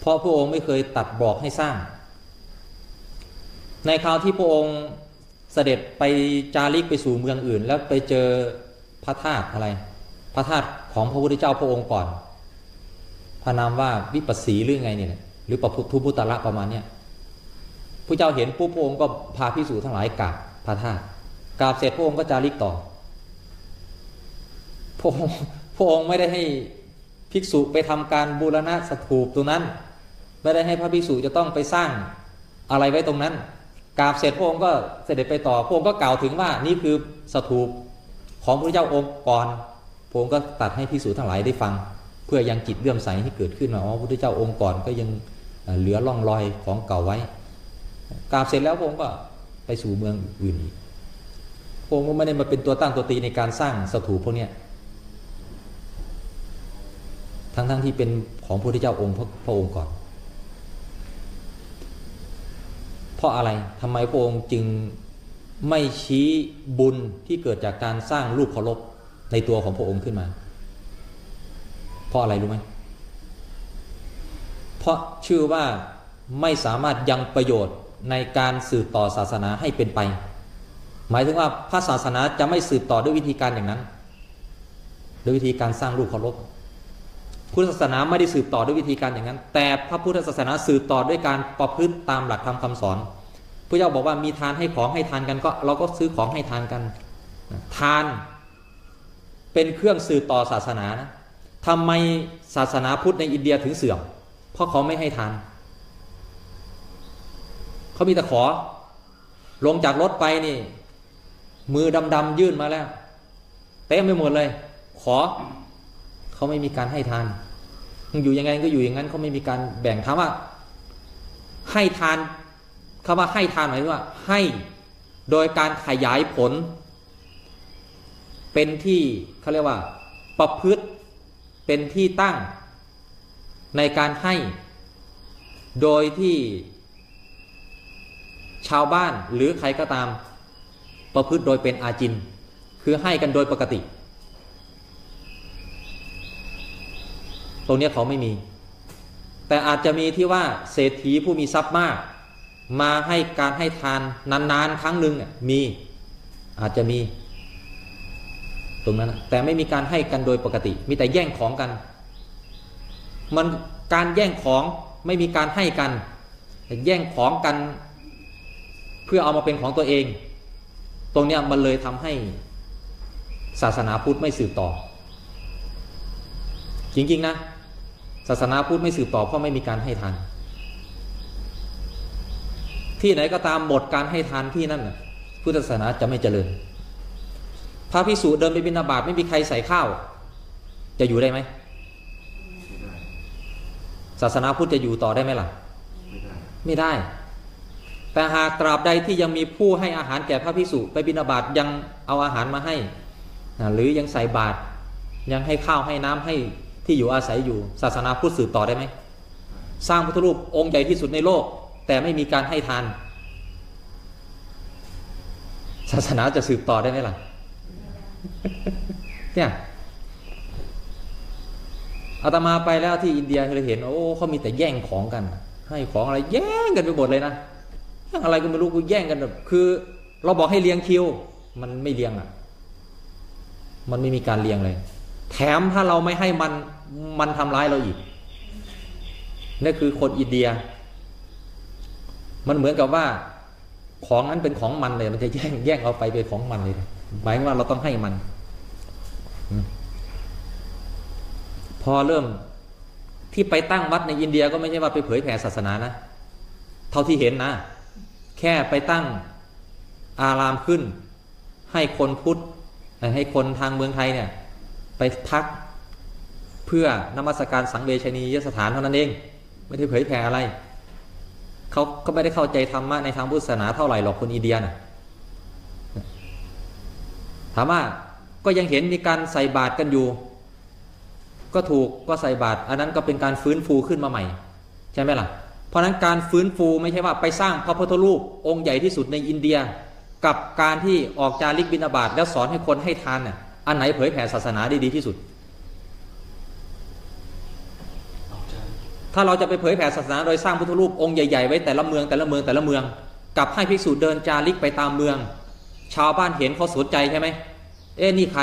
S1: เพราะพระองค์ไม่เคยตัดบอกให้สร้าง ในคราวที่พระองค์เสด็จไปจาริกไปสู่เมืองอื่น แล้วไปเจอพระธาตุอะไร พระธาตุของพระพุทธเจ้าพระองค์ก่อน พระนามว่าวิปัสสีหรือไงเนี่ย หรือปพุทุพุตระประมาณเนี้ยพระเจ้าเห็นปุ๊บพระองค์ก็พาพิสูจทั้งหลายกราบพระธาตุกราบเสร็จพระองค์ก็จาริกต่อพระองค์พระองค์ไม่ได้ให้ภิกษุไปทำการบูรณะสถูปตรงนั้น ไม่ได้ให้พระภิกษุจะต้องไปสร้างอะไรไว้ตรงนั้นกราบเสร็จพระองค์ก็เสด็จไปต่อพระองค์ก็กล่าวถึงว่านี่คือสถูปของพระเจ้าองค์ก่อนพระองค์ก็ตัดให้ภิกษุทั้งหลายได้ฟัง เพื่อยังจิตเลื่อมใสให้เกิดขึ้นว่าอ๋อพระพุทธเจ้าองค์ก่อนก็ยัง เหลือร่องรอยของเก่าไว้กราบเสร็จแล้วพระองค์ก็ไปสู่เมืองอื่นอีกพระองค์ก็ไม่ได้มาเป็นตัวตั้งตัวตีในการสร้างสถูปพวกนี้ทั้งๆทที่เป็นของพระพุทธเจ้าองค์พระองค์ก่อน เพราะอะไรทำไมพระองค์จึงไม่ชี้บุญที่เกิดจากการสร้างรูปเคารพในตัวของพระองค์ขึ้นมา เพราะอะไรรู้ไหมเราะชื่อว่าไม่สามารถยังประโยชน์ในการสืบต่อศาสนาให้เป็นไป หมายถึงว่าพระศาสนาจะไม่สืบต่อด้วยวิธีการอย่างนั้นด้วยวิธีการสร้างรูปเคารพพุทธศาสนาไม่ได้สืบต่อด้วยวิธีการอย่างนั้น แต่พระพุทธศาสนาสืบต่อด้วยการประพฤติตามหลักธรรมคำสอนพระเจ้าบอกว่ามีทานให้ของให้ทานกันก็เราก็ซื้อของให้ทานกัน ทานเป็นเครื่องสืบต่อศาสนานะทำไมศาสนาพุทธในอินเดียถึงเสื่อม เพราะเขาไม่ให้ทานเขามีแต่ขอ ลงจากรถไปนี่ มือดำๆยื่นมาแล้ว เต็มไปหมดเลย ขอ เขาไม่มีการให้ทานอยู่ยังไงก็อยู่อย่างนั้นเขาไม่มีการแบ่งถามว่า ให้ทานคำว่าให้ทานหมายถึงว่า ให้โดยการขยายผล เป็นที่เขาเรียกว่า ประพฤติเป็นที่ตั้ง ในการให้ โดยที่ชาวบ้านหรือใครก็ตาม ประพฤติโดยเป็นอาจิน คือให้กันโดยปกติ ตรงนี้เขาไม่มี แต่อาจจะมีที่ว่าเศรษฐีผู้มีทรัพย์มาก มาให้การให้ทานนานๆ ครั้งหนึ่งเนี่ยมีอาจจะมี ตรงนั้นแต่ไม่มีการให้กันโดยปกติ มีแต่แย่งของกัน มันการแย่งของไม่มีการให้กันแย่งของกัน เพื่อเอามาเป็นของตัวเอง ตรงเนี้ยมันเลยทำให้ศาสนาพุทธไม่สืบต่อ จริงๆนะ ศาสนาพุทธไม่สืบต่อเพราะไม่มีการให้ทานที่ไหนก็ตามหมดการให้ทานที่นั่นพุทธศาสนาจะไม่เจริญพระพิสุเดินไปบิณฑบาตไม่มีใครใส่ข้าว จะอยู่ได้ไหม ศาสนาพุทธจะอยู่ต่อได้ไหมล่ะ
S3: ไม่ได้
S1: ไม่ได้ แต่หากตราบใดที่ยังมีผู้ให้อาหารแก่พระพิสุไปบิณฑบาตยังเอาอาหารมาให้นะหรือยังใส่บาตรยังให้ข้าวให้น้ำให้ที่อยู่อาศัยอยู่ ศาสนาพุทธสืบต่อได้ไหมสร้างพุทธรูปองค์ใหญ่ที่สุดในโลก แต่ไม่มีการให้ทาน ศาสนาจะสืบต่อได้ไหมล่ะเนี่ย อาตมาไปแล้วที่อินเดียเราเห็น โอ้เขามีแต่แย่งของกัน ให้ของอะไรแย่งกันไปหมดเลยนะแย่งอะไรก็ไม่รู้กูแย่งกันแบบคือ เราบอกให้เลี้ยงคิว มันไม่เลี้ยงอะ มันไม่มีการเลี้ยงเลย แถมถ้าเราไม่ให้มันมันทำร้ายเราอีกนั่นคือคนอินเดีย มันเหมือนกับว่า ของนั้นเป็นของมันเลย มันจะแย่งแย่งเอาไปเป็นของมันเลยหมายว่าเราต้องให้มันอืมพ อเริ่มที่ไปตั้งวัดในอินเดียก็ไม่ใช่ว่าไปเผยแผ่ศาสนานะ เท่าที่เห็นนะ แค่ไปตั้งอารามขึ้น ให้คนพุทธให้คนทางเมืองไทยเนี่ย ไปพักเพื่อนมัสการสังเวชนียสถานเท่านั้นเอง ไม่ได้เผยแผ่อะไร เขาก็ไม่ได้เข้าใจธรรมะในทางพุทธศาสนาเท่าไหร่หรอกคนอินเดียนะถามว่าก็ยังเห็นมีการใส่บาตรกันอยู่ ก็ถูกก็ใส่บาตรอันนั้นก็เป็นการฟื้นฟูขึ้นมาใหม่ ใช่ไหมล่ะ เพราะฉะนั้นการฟื้นฟูไม่ใช่ว่าไปสร้างพระพุทธรูปองค์ใหญ่ที่สุดในอินเดีย กับการที่ออกจาริกบิณฑบาตแล้วสอนให้คนให้ทานน่ะอันไหนเผยแผ่ศาสนาได้ดีที่สุด ถ้าเราจะไปเผยแผ่ศาสนาโดยสร้างพุทธรูปองค์ใหญ่ๆไว้แต่ละเมืองแต่ละเมืองแต่ละเมืองกับให้ภิกษุเดินจาริกไปตามเมือง ชาวบ้านเห็นเขาสนใจใช่ไหมเอ๊ะนี่ใคร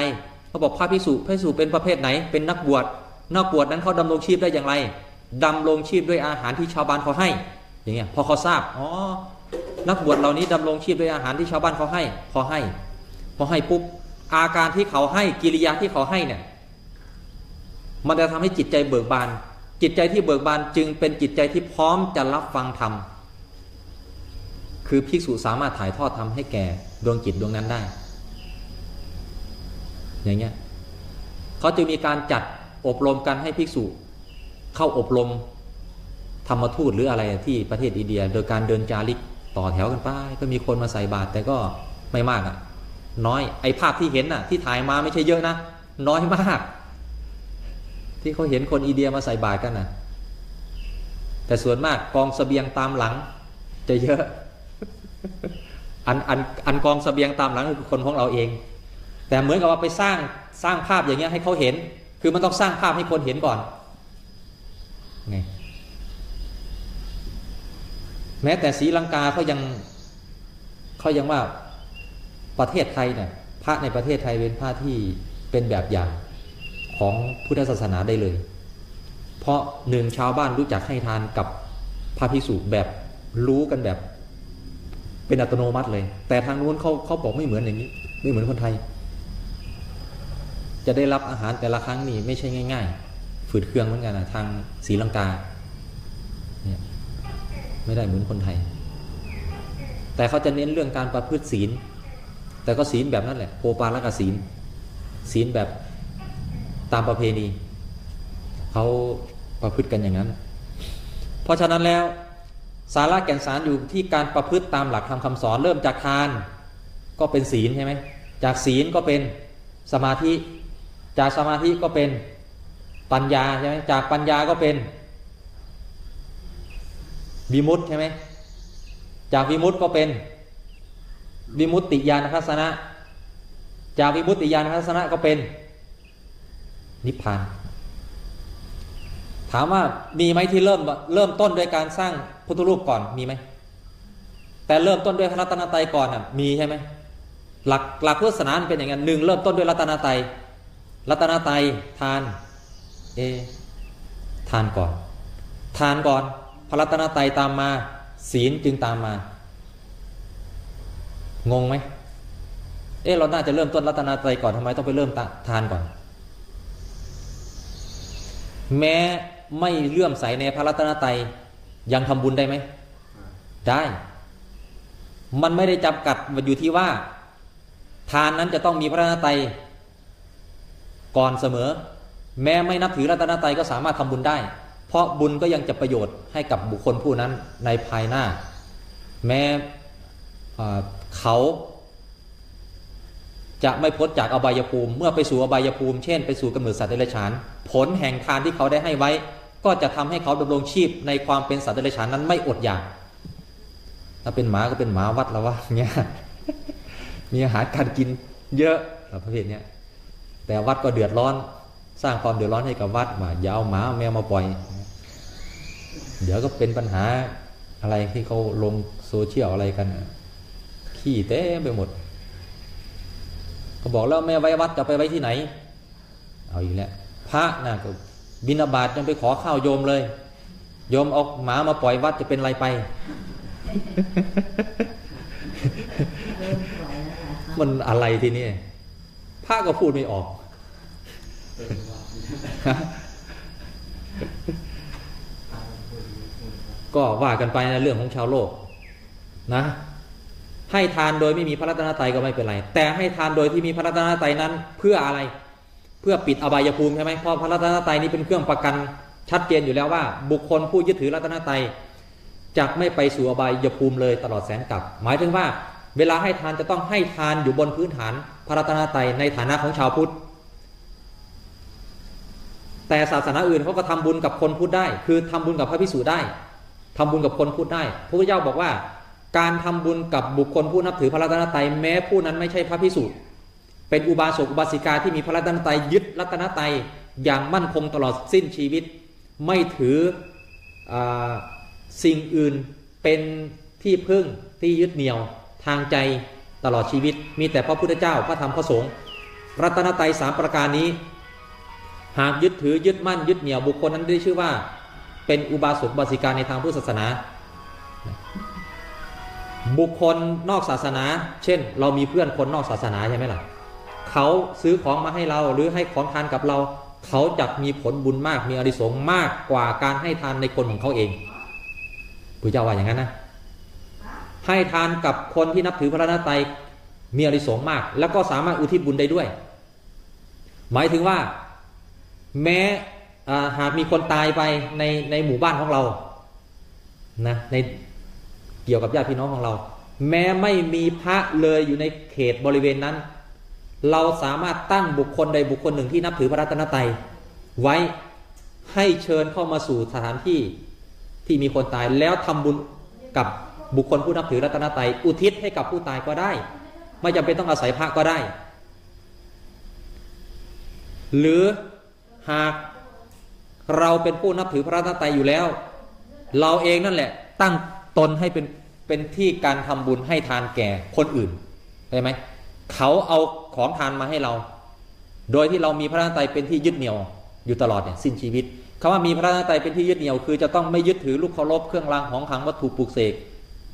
S1: เขาบอกพระภิกษุพระภิกษุเป็นประเภทไหนเป็นนักบวช นักบวชนั้นเขาดำรงชีพได้อย่างไรดำรงชีพด้วยอาหารที่ชาวบ้านเขาให้ อย่างเงี้ยพอเขาทราบอ๋อนักบวชเหล่านี้ดำรงชีพด้วยอาหารที่ชาวบ้านเขาให้ พอให้ พอให้ปุ๊บอาการที่เขาให้กิริยาที่เขาให้เนี่ยมันจะทำให้จิตใจเบิกบาน จิตใจที่เบิกบานจึงเป็นจิตใจที่พร้อมจะรับฟังธรรมคือภิกษุสามารถถ่ายทอดธรรมให้แก่ดวงจิตดวงนั้นได้ อย่างเงี้ยเขาจึงมีการจัด อบรมกันให้ภิกษุเข้าอบรมธรรมทูตหรืออะไรที่ประเทศอินเดีย โดยการเดินจาริกต่อแถวกันไปก็มีคนมาใส่บาตรแต่ก็ไม่มากอะน้อยไอภาพที่เห็นน่ะ ที่ถ่ายมาไม่ใช่เยอะนะน้อยมาก ที่เขาเห็นคนอินเดียมาใส่บาตรกันน่ะ แต่ส่วนมากกองเสบียงตามหลัง จะเยอะ อันอันอันกองเสบียงตามหลังคือคนของเราเอง แต่เหมือนกับว่าไปสร้างสร้างภาพอย่างเงี้ยให้เขาเห็น คือมันต้องสร้างภาพให้คนเห็นก่อนไงแม้แต่ศรีลังกาเขายังเขายังว่าประเทศไทยเนี่ยพระในประเทศไทยเป็นพระที่เป็นแบบอย่างของพุทธศาสนาได้เลย เพราะหนึ่งชาวบ้านรู้จักให้ทานกับพระภิกษุแบบรู้กันแบบ เป็นอัตโนมัติเลย แต่ทางนู้นเขาเขาบอกไม่เหมือนอย่างนี้ ไม่เหมือนคนไทย จะได้รับอาหารแต่ละครั้งนี่ไม่ใช่ง่าย ๆ ฝืดเครื่องเหมือนกันนะทางศรีลังกาเนี่ยไม่ได้เหมือนคนไทย แต่เขาจะเน้นเรื่องการประพฤติศีล แต่ก็ศีลแบบนั้นแหละโอปาลกศีล ศีลแบบตามประเพณีเขาประพฤติกันอย่างนั้น เพราะฉะนั้นแล้วสาระแก่นสารอยู่ที่การประพฤติตามหลักธรรมคำสอนเริ่มจากทานก็เป็นศีลใช่ไหมจากศีลก็เป็นสมาธิ จากสมาธิก็เป็นปัญญาใช่ไหมจากปัญญาก็เป็นวิมุตใช่ไหมจากวิมุตก็เป็นวิมุตติญาณทัศนะ จากวิมุตติญาณทัศนะก็เป็นนิพพาน ถามว่ามีไหมที่เริ่มเริ่มต้นด้วยการสร้างพุทธรูปก่อนมีไหมแต่เริ่มต้นด้วยพระรัตนตรัยก่อนอะมีใช่ไหมหลักหลักพุทธศาสนาเป็นอย่างนั้นหนึ่งเริ่มต้นด้วยรัตนตรัย รัตนตรัยทาน เอ ทานก่อน ทานก่อนพระรัตนตรัยตามมา ศีลจึงตามมา งงไหมเออเราน่าจะเริ่มต้นรัตนตรัยก่อนทำไมต้องไปเริ่มตทานก่อน แม้ไม่เลื่อมใสในพระรัตนตรัยยังทำบุญได้ไหม ได้ มันไม่ได้จำกัดอยู่ที่ว่า ทานนั้นจะต้องมีพระรัตนตรัย ก่อนเสมอ แม้ไม่นับถือรัตนตรัยก็สามารถทำบุญได้ เพราะบุญก็ยังจะประโยชน์ให้กับบุคคลผู้นั้นในภายหน้า แม้เขาจะไม่พ้นจากอบายภูมิ เมื่อไปสู่อบายภูมิ เช่น ไปสู่กำเนิดสัตว์เดรัจฉาน ผลแห่งทานที่เขาได้ให้ไว้ ก็จะทำให้เขาดำรงชีพในความเป็นสัตว์เดรัจฉานนั้นไม่อดอยาก ถ้าเป็นหมาก็เป็นหมาวัดแล้ววะเงี้ยมีอาหารการกินเยอะแบบประเภทเนี้ย แต่วัดก็เดือดร้อน สร้างความเดือดร้อนให้กับวัดว่าอย่าเอาหมาเอาแมวมาปล่อย เดี๋ยวก็เป็นปัญหาอะไรที่เขาลงโซเชียลอะไรกันน่ะขี้เต้มไปหมด ก็บอกแล้วแม่ไว้วัดจะไปไว้ที่ไหน เอาอีกแล้วพระน่ะก็บินาบาตยังไปขอข้าวโยมเลย โยมเอาหมามาปล่อยวัดจะเป็นไรไป
S4: เริ่มปล่อยแล้วค่ะ
S1: มันอะไรทีนี้ พระก็พูดไม่ออก ก็ว่ากันไปในเรื่องของชาวโลกนะ ให้ทานโดยไม่มีพระรัตนตรัยก็ไม่เป็นไร แต่ให้ทานโดยที่มีพระรัตนตรัยนั้นเพื่ออะไร เพื่อปิดอบายภูมิใช่ไหมเพราะพระรัตนตรัยนี้เป็นเครื่องประกันชัดเจนอยู่แล้วว่า บุคคลผู้ยึดถือรัตนตรัยจะไม่ไปสู่อบายภูมิเลยตลอดแสนกลับ หมายถึงว่า เวลาให้ทานจะต้องให้ทานอยู่บนพื้นฐานพระรัตนตรัยในฐานะของชาวพุทธ แต่ศาสนาอื่นเขาก็ทำบุญกับคนพุทธได้ คือทำบุญกับพระพิสุได้ทำบุญกับคนพูดได้พระพุทธเจ้าบอกว่า การทำบุญกับบุคคลผู้นับถือพระรัตนตรัยแม้ผู้นั้นไม่ใช่พระพิสุเป็นอุบาสกอุบาสิกาที่มีพระรัตนตรัยยึดรัตนตรัยอย่างมั่นคงตลอดสิ้นชีวิต ไม่ถืออสิ่งอื่นเป็นที่พึ่งที่ยึดเหนี่ยว ทางใจตลอดชีวิต มีแต่พระพุทธเจ้าพระธรรมพระสงฆ์รัตนตรัยสามประการนี้ หากยึดถือยึดมั่นยึดเหนี่ยวบุคคลนั้นได้ชื่อว่า เป็นอุบาสกบาสิกาในทางพุทธศาสนา บุคคลนอกศาสนา เช่น เรามีเพื่อนคนนอกศาสนาใช่ไหมล่ะเขาซื้อของมาให้เราหรือให้ของทานกับเรา เขาจะมีผลบุญมากมีอริสงมากกว่าการให้ทานในคนของเขาเองพระเจ้าว่าอย่างนั้นนะ ให้ทานกับคนที่นับถือพระรัตนตรัยมีอริสงมาก แล้วก็สามารถอุทิศบุญได้ด้วย หมายถึงว่าแม้หากมีคนตายไปในในหมู่บ้านของเรานะในเกี่ยวกับญาติพี่น้องของเรา แม้ไม่มีพระเลยอยู่ในเขตบริเวณนั้น เราสามารถตั้งบุคคลใดบุคคลหนึ่งที่นับถือพระรัตนตรัยไว้ให้เชิญเข้ามาสู่สถานที่ที่มีคนตายแล้วทำบุญกับ บุคคลผู้นับถือรัตนตรัยอุทิศให้กับผู้ตายก็ได้ ไม่จำเป็นต้องอาศัยพระก็ได้ หรือหากเราเป็นผู้นับถือพระรัตนตรัยอยู่แล้ว เราเองนั่นแหละ ตั้งตนให้เป็นเป็นที่การทำบุญให้ทานแก่คนอื่นได้ไหมเขาเอาของทานมาให้เรา โดยที่เรามีพระรัตนตรัยเป็นที่ยึดเหนี่ยวอยู่ตลอดเนี่ยสิ้นชีวิตคำว่ามีพระรัตนตรัยเป็นที่ยึดเหนี่ยวคือจะต้องไม่ยึดถือลูกเคารพเครื่องรางของขลังวัตถุปลูกเสก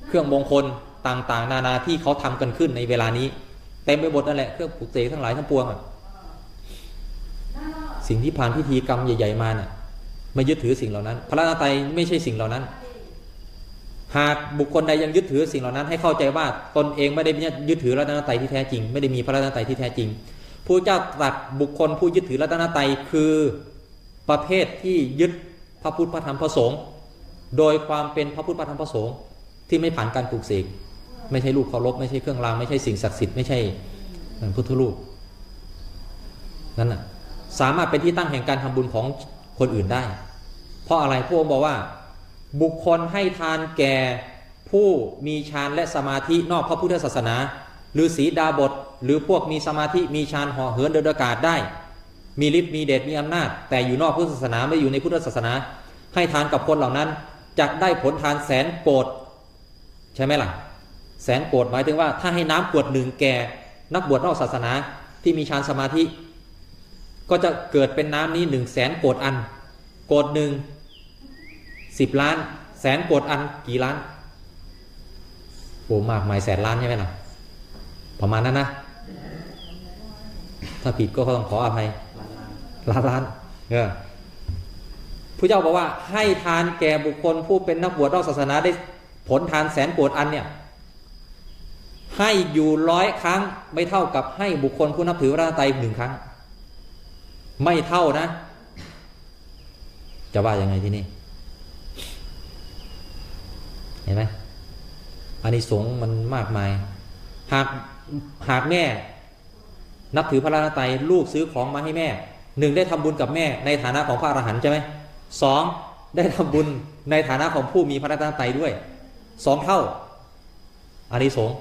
S1: เครื่องมงคลต่างๆ นานาที่เขาทำกันขึ้นในเวลานี้ เต็มไปหมดนั่นแหละเครื่องปลูกเสกทั้งหลายทั้งปวงอะสิ่งที่ผ่านพิธีกรรมใหญ่ ๆ มาเนี่ยไม่ยึดถือสิ่งเหล่านั้น พระรัตนตรัยไม่ใช่สิ่งเหล่านั้น หากบุคคลใดยังยึดถือสิ่งเหล่านั้น ให้เข้าใจว่าตนเองไม่ได้ยึดถือรัตนตรัยที่แท้จริง ไม่ได้มีพระรัตนตรัยที่แท้จริงผู้เจ้าตรัสบุคคลผู้ยึดถือรัตนตรัยคือประเภทที่ยึดพระพุทธพระธรรมพระสงฆ์โดยความเป็นพระพุทธพระธรรมพระสงฆ์ ที่ไม่ผ่านการปลูกเสกไม่ใช่ลูกเคารพไม่ใช่เครื่องรางไม่ใช่สิ่งศักดิ์สิทธิ์ไม่ใช่พุทธรูปนั่นน่ะสามารถเป็นที่ตั้งแห่งการทำบุญของคนอื่นได้ เพราะอะไรพระองค์บอกว่า บุคคลให้ทานแก่ผู้มีฌานและสมาธินอกพระพุทธศาสนา หรือสีดาบท หรือพวกมีสมาธิมีฌานห่อเหินเดินอากาศได้ มีฤทธิ์มีเดชมีอำนาจ แต่อยู่นอกพุทธศาสนาไม่อยู่ในพุทธศาสนา ให้ทานกับคนเหล่านั้นจะได้ผลทานแสนโกด ใช่ไหมล่ะ แสนโกดหมายถึงว่าถ้าให้น้ำขวดหนึ่งแก่นักบวชนอกศาสนาที่มีฌานสมาธิ ก็จะเกิดเป็นน้ำนี้หนึ่งแสนโกดอัน โกดหนึ่งสิบล้าน แสนโกดอันกี่ล้านโอ้มากมายแสนล้านใช่ไหมล่ะประมาณนั้นนะ ถ้าผิดก็ต้องขออภัย
S2: ล้านล้าน
S1: ล้านล้านเออผู้เจ้าบอกว่าให้ทานแก่บุคคลผู้เป็นนักบวชนอกศาสนาได้ ผลทานแสนโกดอันเนี่ยให้อยู่ร้อยครั้ง ไม่เท่ากับให้บุคคลผู้นับถือพระไตรหนึ่งครั้ง ไม่เท่านะ จะว่ายังไงที่นี่ เห็นไหมอันนี้สงส์มันมากมาย หากหากแม่ นับถือพระรัตนตรัยลูกซื้อของมาให้แม่หนึ่งได้ทำบุญกับแม่ในฐานะของพระอรหันต์ใช่ไหมสองได้ทำบุญในฐานะของผู้มีพระรัตนตรัยด้วย สองเท่าอานิสงส์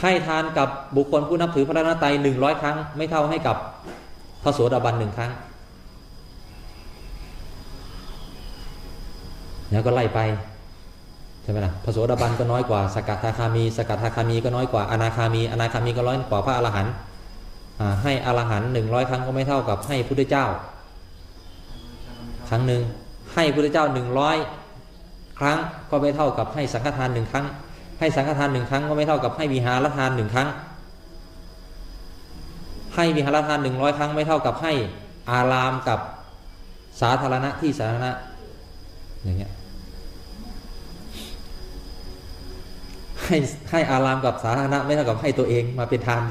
S1: ให้ทานกับบุคคลผู้นับถือพระรัตนตรัยหนึ่งร้อยครั้ง ไม่เท่าให้กับพระโสดาบันหนึ่งครั้ง แล้วก็ไล่ไปใช่ไหมล่ะพระโสดาบันก็น้อยกว่า สกัทาคามี สกัทาคามีก็น้อยกว่าอนาคามี อนาคามีก็ร้อยกว่าพระอรหันต์ให้อรหันต์หนึ่งร้อยครั้งก็ไม่เท่ากับให้พุทธเจ้า ครั้งหนึ่งให้พุทธเจ้าหนึ่งร้อยครั้งก็ไม่เท่ากับให้สังฆทานหนึ่งครั้ง ให้สังฆทานหนึ่งครั้งก็ไม่เท่ากับให้วิหารทานหนึ่งครั้ง ให้วิหารทานหนึ่งร้อยครั้ง ไม่เท่ากับให้อารามกับสาธารณะที่สาธารณะอย่างเงี้ยให้ให้อารามกับสาธารณะไม่เท่ากับให้ตัวเองมาเป็นทาน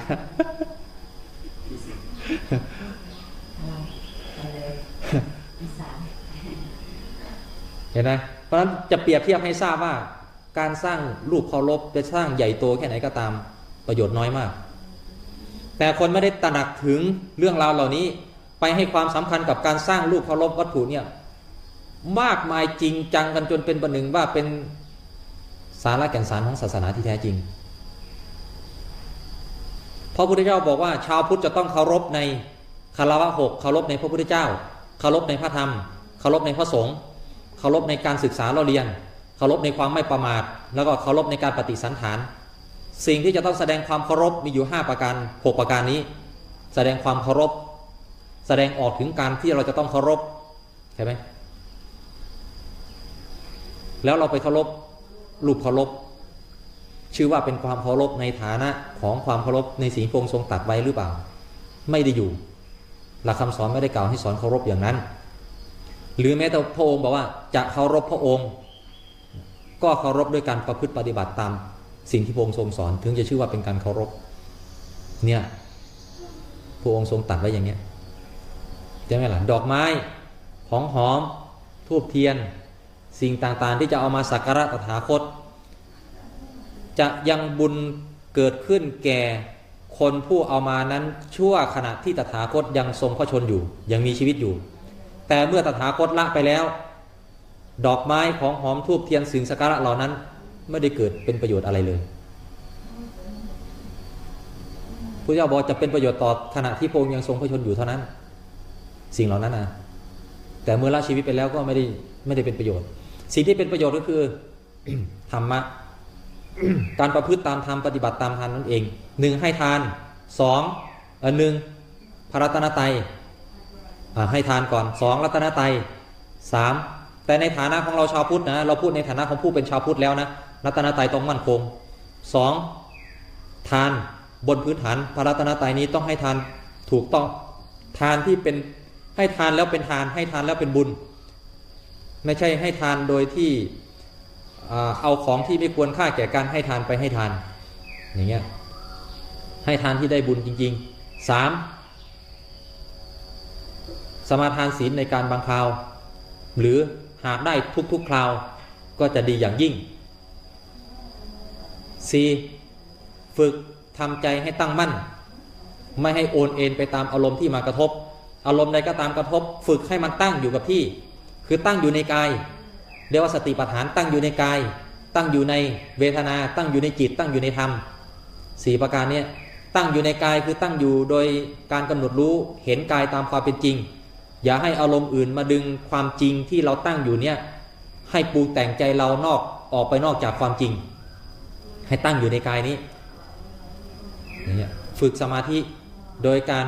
S2: ที่สิบ
S4: อะไรไปเลยอีสาน
S1: เห็นไหมเพราะฉะนั้นจะเปรียบเทียบให้ทราบว่า การสร้างรูปเคารพจะสร้างใหญ่โตแค่ไหนก็ตามประโยชน์น้อยมาก แต่คนไม่ได้ตระหนักถึงเรื่องราวเหล่านี้ ไปให้ความสำคัญกับการสร้างรูปเคารพวัตถุเนี่ยมากมายจริงจังกันจนเป็นประหนึ่งว่าเป็นสาระแก่นสารของศาสนาที่แท้จริงพระพุทธเจ้าบอกว่า ชาวพุทธจะต้องเคารพในคารวะหกเคารพในพระพุทธเจ้าเคารพในพระธรรมเคารพในพระสงฆ์ เคารพในการศึกษาเราเรียน เคารพในความไม่ประมาท แล้วก็เคารพในการปฏิสันฐาน สิ่งที่จะต้องแสดงความเคารพมีอยู่ 5 ประการ 6 ประการนี้ แสดงความเคารพ แสดงออกถึงการที่เราจะต้องเคารพใช่ไหมแล้วเราไปเคารพรูปเคารพชื่อว่าเป็นความเคารพในฐานะของความเคารพในสีพรงทรงตัดไว้หรือเปล่า ไม่ได้อยู่ หลักคำสอนไม่ได้กล่าวให้สอนเคารพอย่างนั้น หรือแม้แต่พระองค์บอกว่าจะเคารพพระองค์ ก็เคารพด้วยการประพฤติปฏิบัติตาม สิ่งที่พระองค์ทรงสอน ถึงจะชื่อว่าเป็นการเคารพ เนี่ยพระองค์ทรงตัดไว้อย่างเนี้ยใช่ไหมล่ะดอกไม้ของหอมทูบเทียน สิ่งต่างๆ ที่จะเอามาสักการะตถาคต จะยังบุญเกิดขึ้นแก่คนผู้เอามานั้นชั่วขณะที่ตถาคตยังทรงพระชนอยู่ ยังมีชีวิตอยู่ แต่เมื่อตถาคตละไปแล้ว ดอกไม้ของหอมทูบเทียนสิ่งสักการะเหล่านั้น ไม่ได้เกิดเป็นประโยชน์อะไรเลยพระเจ้าบอกจะเป็นประโยชน์ต่อขณะที่พระองค์ยังทรงพระชนอยู่เท่านั้น สิ่งเหล่านั้นนะแต่เมื่อละชีวิตไปแล้วก็ไม่ได้ไม่ได้เป็นประโยชน์ สิ่งที่เป็นประโยชน์ก็คือธรรมะการประพฤติตามธรรมปฏิบัติตามธรรมนั่นเองหนึ่งให้ทานสองอ่อหนึ่งพระรัตนตรัย ให้ทานก่อนสองรัตนตรัยสามแต่ในฐานะของเราชาวพุทธนะเราพูดในฐานะของผู้เป็นชาวพุทธแล้วนะรัตนตรัยต้องมั่นคงสองทานบนพื้นฐานพระรัตนตรัยนี้ต้องให้ทานถูกต้อง ทานที่เป็นให้ทานแล้วเป็นทานให้ทานแล้วเป็นบุญ ไม่ใช่ให้ทานโดยที่เอาของที่ไม่ควรค่าแก่การให้ทานไปให้ทานอย่างเงี้ยให้ทานที่ได้บุญจริงๆสาม สมาทานศีลในการบางคราว หรือหากได้ทุกๆคราวก็จะดีอย่างยิ่ง 4. ฝึกทำใจให้ตั้งมั่น ไม่ให้โอนเอ็นไปตามอารมณ์ที่มากระทบ อารมณ์ใดก็ตามกระทบ ฝึกให้มันตั้งอยู่กับที่ คือตั้งอยู่ในกายเรียกว่าสติปัฏฐานตั้งอยู่ในกาย ตั้งอยู่ในเวทนา ตั้งอยู่ในจิต ตั้งอยู่ในธรรมสี่ประการนี้ตั้งอยู่ในกายคือตั้งอยู่โดยการกำหนดรู้เห็นกายตามความเป็นจริง อย่าให้อารมณ์อื่นมาดึงความจริงที่เราตั้งอยู่เนี่ยให้ปรุงแต่งใจเรานอกออกไปนอกจากความจริง ให้ตั้งอยู่ในกายนี้ฝึกสมาธิโดยการ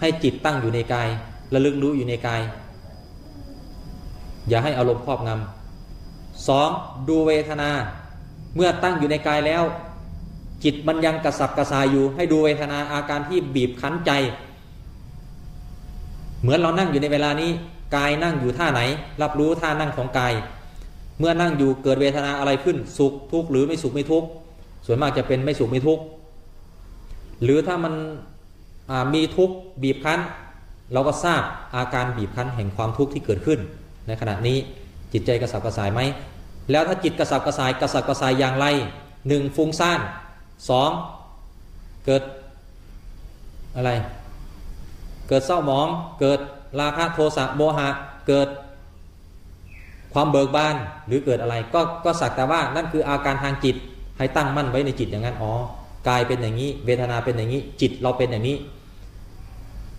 S1: ให้จิตตั้งอยู่ในกายระลึกรู้อยู่ในกาย อย่าให้อารมณ์ครอบงำสองดูเวทนา เมื่อตั้งอยู่ในกายแล้ว จิตมันยังกระสับกระส่ายอยู่ ให้ดูเวทนาอาการที่บีบคั้นใจ เหมือนเรานั่งอยู่ในเวลานี้กายนั่งอยู่ท่าไหน รับรู้ท่านั่งของกาย เมื่อนั่งอยู่เกิดเวทนาอะไรขึ้นสุขทุกข์หรือไม่สุขไม่ทุกข์ส่วนมากจะเป็นไม่สุขไม่ทุกข์หรือถ้ามันมีทุกข์บีบคั้น เราก็ทราบอาการบีบคั้นแห่งความทุกข์ที่เกิดขึ้น ในขณะนี้จิตใจกระสับกระส่ายไหมแล้วถ้าจิตกระสับกระส่ายกระสับกระส่ายอย่างไรหนึ่งฟุ้งซ่านสองเกิดอะไร เกิดเศร้าหมอง เกิดราคะโทสะโมหะ เกิดความเบิกบานหรือเกิดอะไร ก็ก็สักแต่ว่านั่นคืออาการทางจิตให้ตั้งมั่นไว้ในจิตอย่างนั้นอ๋อกายเป็นอย่างนี้ เวทนาเป็นอย่างนี้ จิตเราเป็นอย่างนี้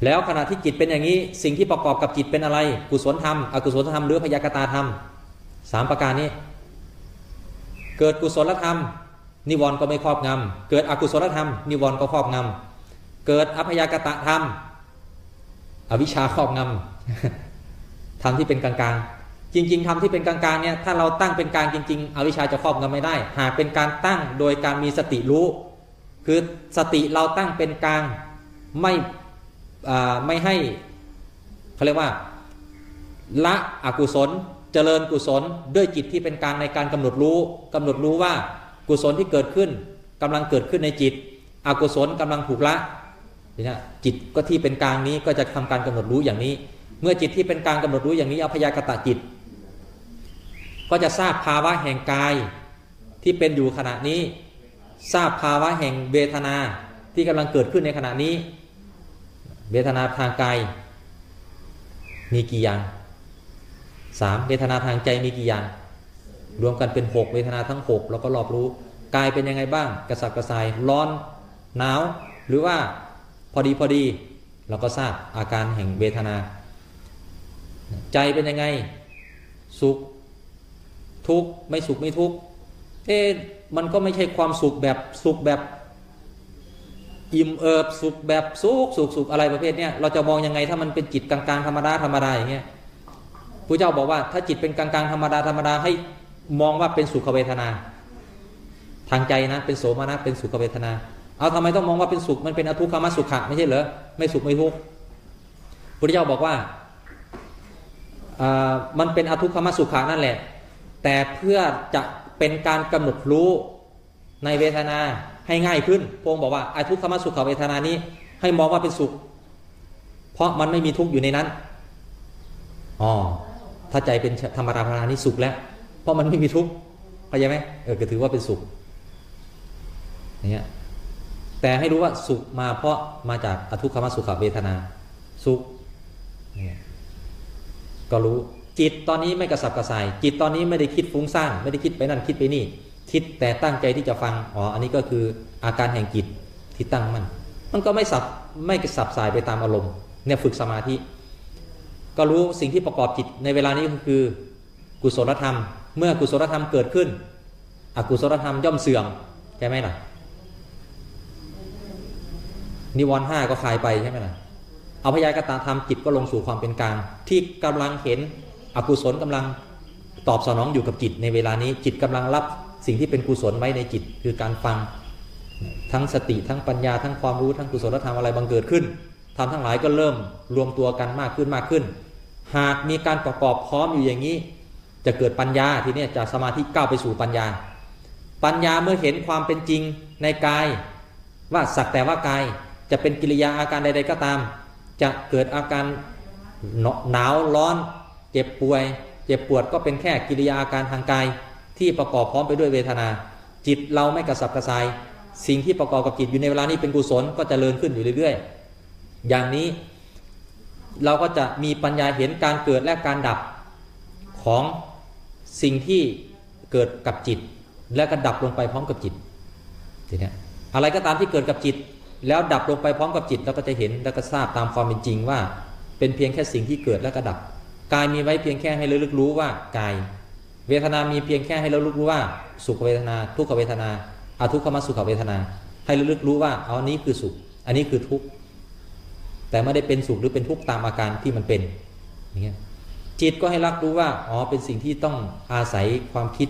S1: แล้วขณะที่จิตเป็นอย่างนี้ สิ่งที่ประกอบกับจิตเป็นอะไร กุศลธรรมอกุศลธรรมหรือพยากตาธรรมสามประการนี้ เกิดกุศลธรรม นิวรณ์ก็ไม่ครอบงำเกิดอกุศลธรรม นิวรณ์ก็ครอบงำเกิดอพยากตะธรรม อวิชชาครอบงำธรรมที่เป็นกลางๆ จริงๆธรรมที่เป็นกลางๆเนี่ยถ้าเราตั้งเป็นกลางจริง ๆ อวิชชาจะครอบงำไม่ได้ หากเป็นการตั้งโดยการมีสติรู้ คือสติเราตั้งเป็นกลางไม่อ่าไม่ให้เขาเรียกว่าละอกุศลเจริญกุศลด้วยจิตที่เป็นกลางในการกำหนดรู้กำหนดรู้ว่ากุศลที่เกิดขึ้นกำลังเกิดขึ้นในจิต อกุศลกำลังถูกละเนี่ยจิตก็ที่เป็นกลางนี้ก็จะทำการกำหนดรู้อย่างนี้ เมื่อจิตที่เป็นกลางกำหนดรู้อย่างนี้เอาพยากตะจิต ก็จะทราบภาวะแห่งกายที่เป็นอยู่ขณะนี้ ทราบภาวะแห่งเวทนาที่กำลังเกิดขึ้นในขณะนี้ เวทนาทางกายมีกี่อย่างสามเวทนาทางใจมีกี่อย่างรวมกันเป็นหกเวทนาทั้งหกเราก็รอบรู้กายเป็นยังไงบ้าง กระสับกระส่ายร้อนหนาว หรือว่า พอดีพอดีเราก็ทราบอาการแห่งเวทนา ใจเป็นยังไง สุข ทุกข์ไม่สุขไม่ทุกข์เอ๊ะมันก็ไม่ใช่ความสุขแบบสุขแบบ อิ่มเอิบสุขแบบสุขสุขสุขอะไรประเภทเนี้ยเราจะมองยังไงถ้ามันเป็นจิตกลางๆธรรมดาธรรมดาอย่างเงี้ยพระเจ้าบอกว่าถ้าจิตเป็นกลางๆธรรมดาธรรมดาให้มองว่าเป็นสุขเวทนา ทางใจนะเป็นโสมนัสเป็นสุขเวทนา เอาทำไมต้องมองว่าเป็นสุขมันเป็นอทุกขมสุขะไม่ใช่เหรอไม่สุขไม่ทุกข์พระเจ้าบอกว่ามันเป็นอทุกขมสุขะนั่นแหละ แต่เพื่อจะเป็นการกำหนดรู้ในเวทนาให้ง่ายขึ้นพระองค์บอกว่าอทุกขมสุขเวทนานี้ ให้มองว่าเป็นสุข เพราะมันไม่มีทุกข์อยู่ในนั้นอ๋อถ้าใจเป็นธรรมดาธรรมดานี่สุขแล้ว เพราะมันไม่มีทุกข์เข้าใจไหมเออก็ถือว่าเป็นสุขอย่างเงี้ย แต่ให้รู้ว่าสุขมาเพราะมาจากอทุกขมสุขเวทนา สุขเนี่ยก็รู้จิตตอนนี้ไม่กระสับกระส่าย จิตตอนนี้ไม่ได้คิดฟุ้งซ่านไม่ได้คิดไปนั่นคิดไปนี่ คิดแต่ตั้งใจที่จะฟังอ๋ออันนี้ก็คืออาการแห่งจิตที่ตั้งมันมันก็ไม่สับไม่กระสับสายไปตามอารมณ์เนี่ยฝึกสมาธิ ก็รู้สิ่งที่ประกอบจิตในเวลานี้ก็คือ กุศลธรรม เมื่อกุศลธรรมเกิดขึ้น อกุศลธรรมย่อมเสื่อมใช่ไหมล่ะ นิวรณ์ห้าก็คลายไปใช่ไหมล่ะเอาพยากตาธรรมจิตก็ลงสู่ความเป็นกลางที่กำลังเห็นอกุศลกำลังตอบสนองอยู่กับจิตในเวลานี้จิตกำลังรับสิ่งที่เป็นกุศลไว้ในจิตคือการฟัง ทั้งสติทั้งปัญญาทั้งความรู้ทั้งกุศลธรรมอะไรบังเกิดขึ้นทำทั้งหลายก็เริ่มรวมตัวกันมากขึ้นมากขึ้น หากมีการประกอบพร้อมอยู่อย่างนี้ จะเกิดปัญญาทีนี้จากสมาธิก้าวไปสู่ปัญญา ปัญญาเมื่อเห็นความเป็นจริงในกาย ว่าสักแต่ว่ากาย จะเป็นกิริยาอาการใด ๆ ก็ตาม จะเกิดอาการหนาวร้อน เจ็บป่วย เจ็บปวดก็เป็นแค่กิริยาอาการทางกาย ที่ประกอบพร้อมไปด้วยเวทนา จิตเราไม่กระสับกระส่าย สิ่งที่ประกอบกับจิตอยู่ในเวลานี้เป็นกุศลก็จเจริญขึ้นอยู่เรื่อยๆ อย่างนี้เราก็จะมีปัญญาเห็นการเกิดและการดับของสิ่งที่เกิดกับจิต และก็ดับลงไปพร้อมกับจิตทีนี้อะไรก็ตามที่เกิดกับจิต แล้วดับลงไปพร้อมกับจิตเราก็จะเห็นแล้วก็ทราบตามความเป็นจริงว่า เป็นเพียงแค่สิ่งที่เกิดแล้วก็ดับกายมีไว้เพียงแค่ให้ระลึกรู้ว่ากาย เวทนามีเพียงแค่ให้เระลึกรู้ว่า สุขเวทนา ทุกขเวทนาอาทุกขมสุขเวทนา ให้ระลึกรู้ว่าเอาอันนี้คือสุข อันนี้คือทุกข์แต่ไม่ได้เป็นสุขหรือเป็นทุกข์ตามอาการที่มันเป็นอย่างเงี้ยจิตก็ให้รับรู้ว่าอ๋อเป็นสิ่งที่ต้องอาศัยความคิด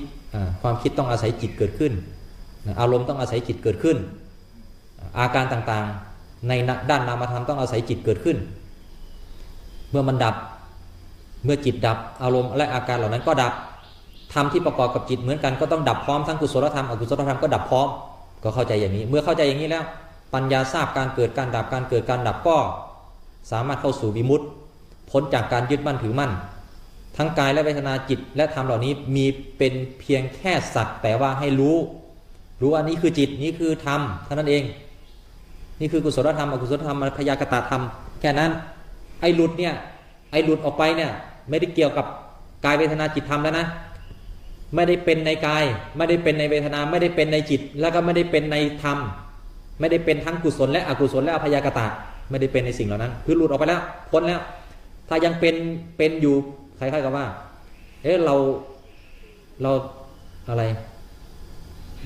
S1: ความคิดต้องอาศัยจิตเกิดขึ้น อารมณ์ต้องอาศัยจิตเกิดขึ้น อาการต่างๆ ในด้านนามธรรมต้องอาศัยจิตเกิดขึ้น เมื่อมันดับ เมื่อจิตดับอารมณ์และอาการเหล่านั้นก็ดับธรรมที่ประกอบกับจิตเหมือนกันก็ต้องดับพร้อมทั้งกุศลธรรมอกุศลธรรมก็ดับพร้อม ก็เข้าใจอย่างนี้ เมื่อเข้าใจอย่างนี้แล้ว ปัญญาทราบการเกิดการดับการเกิดการดับก็ สามารถเข้าสู่วิมุตติพ้นจากการยึดมั่นถือมั่น ทั้งกายและเวทนาจิตและธรรมเหล่านี้มีเป็นเพียงแค่สักแต่ว่าให้รู้ รู้ว่านี่คือจิตนี่คือธรรมเท่านั้นเอง นี่คือกุศลธรรมอกุศลธรรมพยากตาธรรมแค่นั้นไอ้หลุดเนี่ยไอ้หลุดออกไปเนี่ยไม่ได้เกี่ยวกับกายเวทนาจิตธรรมแล้วนะไม่ได้เป็นในกาย ไม่ได้เป็นในเวทนาไม่ได้เป็นในจิต แล้วก็ไม่ได้เป็นในธรรม ไม่ได้เป็นทั้งกุศลและอกุศลและอพยากตาไม่ได้เป็นในสิ่งเหล่านั้น คือหลุดออกไปแล้วพ้นแล้ว ถ้ายังเป็นเป็นอยู่คล้ายๆกับว่า เอ๊ะเราเราอะไร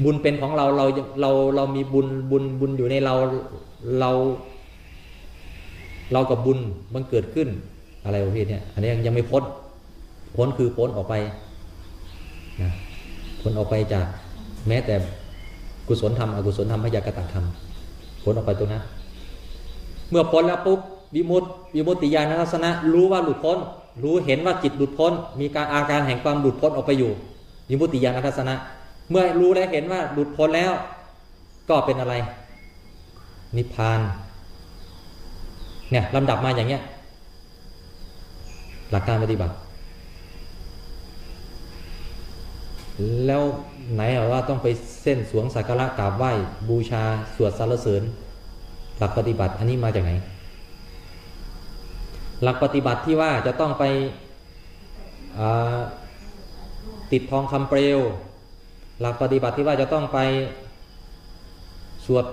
S1: บุญเป็นของเราเราเราเรามีบุญบุญบุญอยู่ในเราเรา เรากับบุญมันเกิดขึ้นอะไรประเภทเนี้ยอันนี้ยังไม่พ้นพ้นคือพ้นออกไปนะพ้นออกไปจากแม้แต่กุศลธรรมอกุศลธรรมพยากตธรรมพ้นออกไปตรงนั้นเมื่อพ้นแล้วปุ๊บวิมุตติวิมุตติญาณทัศนะรู้ว่าหลุดพ้น รู้เห็นว่าจิตหลุดพ้น มีการอาการแห่งความหลุดพ้นออกไปอยู่วิมุตติญาณทัศนะ เมื่อรู้และเห็นว่าหลุดพ้นแล้ว ก็เป็นอะไร นิพพาน เนี่ยลำดับมาอย่างเงี้ย หลักการปฏิบัติ แล้วไหนว่าต้องไปเส้นสวงสักการะกราบไหว้ บูชา สวดสรรเสริญ หลักปฏิบัติอันนี้มาจากไหน หลักปฏิบัติที่ว่าจะต้องไปติดทองคำเปลว หลักปฏิบัติที่ว่าจะต้องไปสวด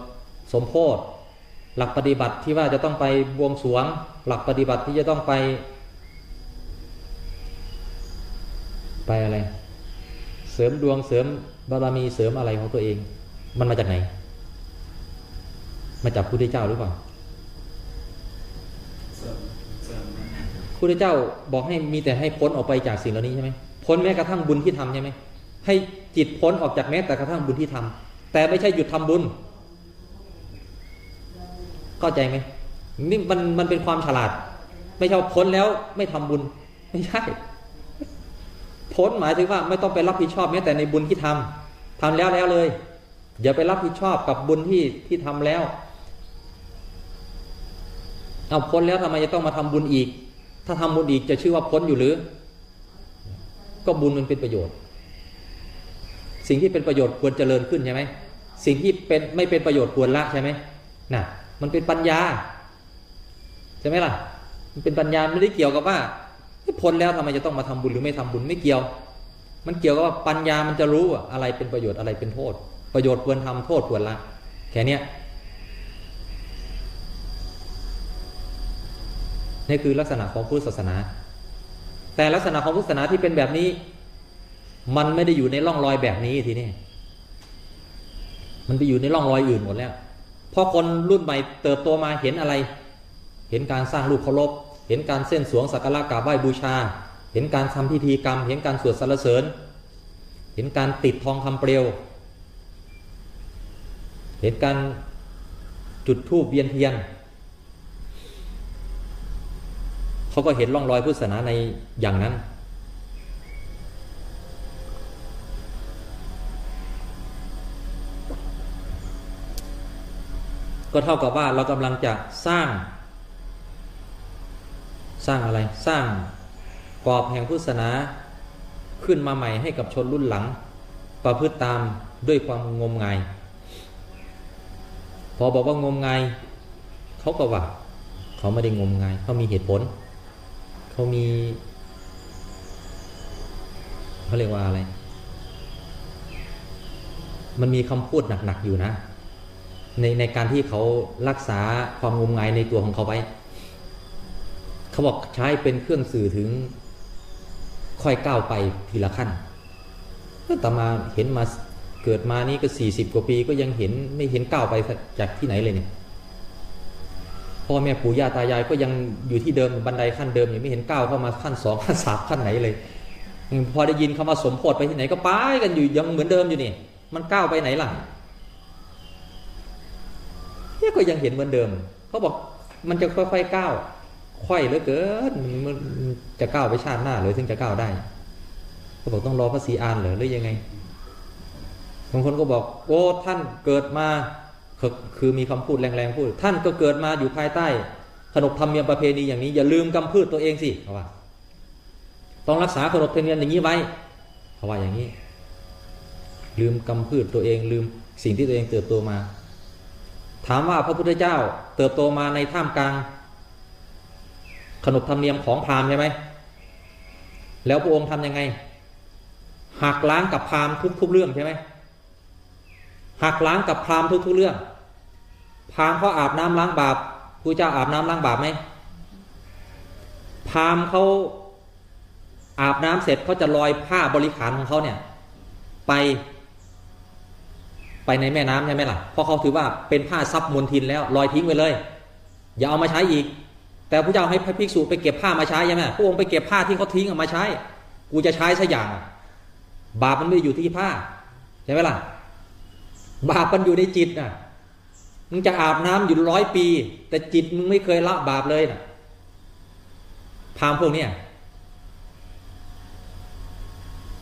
S1: สมโพธิหลักปฏิบัติที่ว่าจะต้องไปบวงสรวง หลักปฏิบัติที่จะต้องไป ไปอะไร เสริมดวงเสริมบารมีเสริมอะไรของตัวเอง มันมาจากไหน มาจากพระพุทธเจ้าหรือเปล่าพระพุทธเจ้าบอกให้มีแต่ให้พ้นออกไปจากสิ่งเหล่านี้ใช่ไหมพ้นแม้กระทั่งบุญที่ทำใช่ไหมให้ จิตพ้นออกจากแม้แต่กระทั่งบุญที่ทำแต่ไม่ใช่หยุดทำบุญ เข้าใจไหมนี่มันมันเป็นความฉลาด ไม่ใช่พ้นแล้วไม่ทำบุญ ไม่ใช่ พ้นหมายถึงว่าไม่ต้องไปรับผิดชอบแม้แต่ในบุญที่ทำทำแล้วแล้วเลยอย่าไปรับผิดชอบกับบุญที่ที่ทำแล้ว เอาพ้นแล้วทำไมจะต้องมาทำบุญอีก ถ้าทำบุญอีกจะชื่อว่าพ้นอยู่หรือ ก็บุญมันเป็นประโยชน์ สิ่งที่เป็นประโยชน์ควรเจริญขึ้นใช่ไหมสิ่งที่เป็นไม่เป็นประโยชน์ควรละใช่ไหมน่ะ มันเป็นปัญญาใช่ไหมล่ะ มันเป็นปัญญาไม่ได้เกี่ยวกับว่าพ้นแล้วทำไมจะต้องมาทำบุญหรือไม่ทำบุญไม่เกี่ยว มันเกี่ยวกับว่าปัญญามันจะรู้อะไรเป็นประโยชน์อะไรเป็นโทษ ประโยชน์ควรทำโทษควรละแค่เนี้ยนี่คือลักษณะของพุทธศาสนา แต่ลักษณะของพุทธศาสนาที่เป็นแบบนี้ มันไม่ได้อยู่ในร่องรอยแบบนี้ทีนี้มันไปอยู่ในร่องรอยอื่นหมดแล้วพอคนรุ่นใหม่เติบโตมาเห็นอะไร เห็นการสร้างรูปเคารพ เห็นการเส้นสวงสักการะกราบไหว้บูชา เห็นการทำพิธีกรรม เห็นการสวดสรรเสริญ เห็นการติดทองคำเปลว เห็นการจุดธูปเวียนเทียน เขาก็เห็นร่องรอยพุทธศาสนาในอย่างนั้น ก็เท่ากับว่าเรากำลังจะสร้าง สร้างอะไรสร้างกรอบแห่งพุทธศาสนาขึ้นมาใหม่ให้กับชนรุ่นหลัง ประพฤติตามด้วยความงมงาย พอบอกว่างมงายเขาก็ว่า เขาไม่ได้งมงายเขามีเหตุผล เขามีเขาเรียกว่าอะไร มันมีคำพูดหนัก ๆ อยู่นะ ในในการที่เขารักษาความงมงายในตัวของเขาไว้เขาบอกใช้เป็นเครื่องสื่อถึงค่อยก้าวไปทีละขั้นก็ต่อมาเห็นมาเกิดมานี่ก็สี่สิบกว่าปีก็ยังเห็นไม่เห็นก้าวไปจากที่ไหนเลยเนี่ยพ่อแม่ปู่ย่าตายายก็ยังอยู่ที่เดิมบันไดขั้นเดิมยังไม่เห็นก้าวเข้ามาขั้นสองขั้นสามขั้นไหนเลยพอได้ยินคำว่าสมโพธิไปที่ไหนก็ไปกันอยู่ยังเหมือนเดิมอยู่นี่มันก้าวไปไหนล่ะ เนี่ยก็ยังเห็นเหมือนเดิม เขาบอกมันจะค่อยๆก้าวค่อยเหลือเกินมันจะก้าวไปชาติหน้าหรือถึงจะก้าวได้เขาบอกต้องรอพระศรีอานเหรอหรือยังไงบางคนก็บอกโอ้ท่านเกิดมาคือคือมีคำพูดแรงๆพูด ท่านก็เกิดมาอยู่ภายใต้ ขนบธรรมเนียมประเพณีอย่างนี้อย่าลืมกำพืชตัวเองสิเขาว่าต้องรักษาขนบธรรมเนียมอย่างนี้ไว้เขาว่าอย่างนี้ ลืมกำพืชตัวเองลืมสิ่งที่ตัวเองเติบโตมา ถามว่าพระพุทธเจ้าเติบโตมาในท่ามกลาง ขนบธรรมเนียมของพราหมณ์ใช่ไหมแล้วพระองค์ทำยังไงหักล้างกับพราหมณ์ทุก ๆ เรื่องใช่ไหมหักล้างกับพราหมณ์ทุก ๆ เรื่อง พราหมณ์เขาอาบน้ำล้างบาปพระเจ้าอาบน้ำล้างบาปไหมพราหมณ์เขาอาบน้ำเสร็จเขาจะลอยผ้าบริขารของเขาเนี่ย ไป ไปในแม่น้ำใช่ไหมล่ะเพราะเขาถือว่าเป็นผ้าซับมลทินแล้วลอยทิ้งไปเลย อย่าเอามาใช้อีก แต่พระเจ้าให้พระภิกษุไปเก็บผ้ามาใช้ใช่ไหมพระองค์ไปเก็บผ้าที่เขาทิ้งเอามาใช้ กูจะใช้สักอย่างบาปมันไม่อยู่ที่ผ้าใช่ไหมล่ะ บาปมันอยู่ในจิตน่ะมึงจะอาบน้ำอยู่ร้อยปี แต่จิตมึงไม่เคยละบาปเลยน่ะพามพวกเนี้ย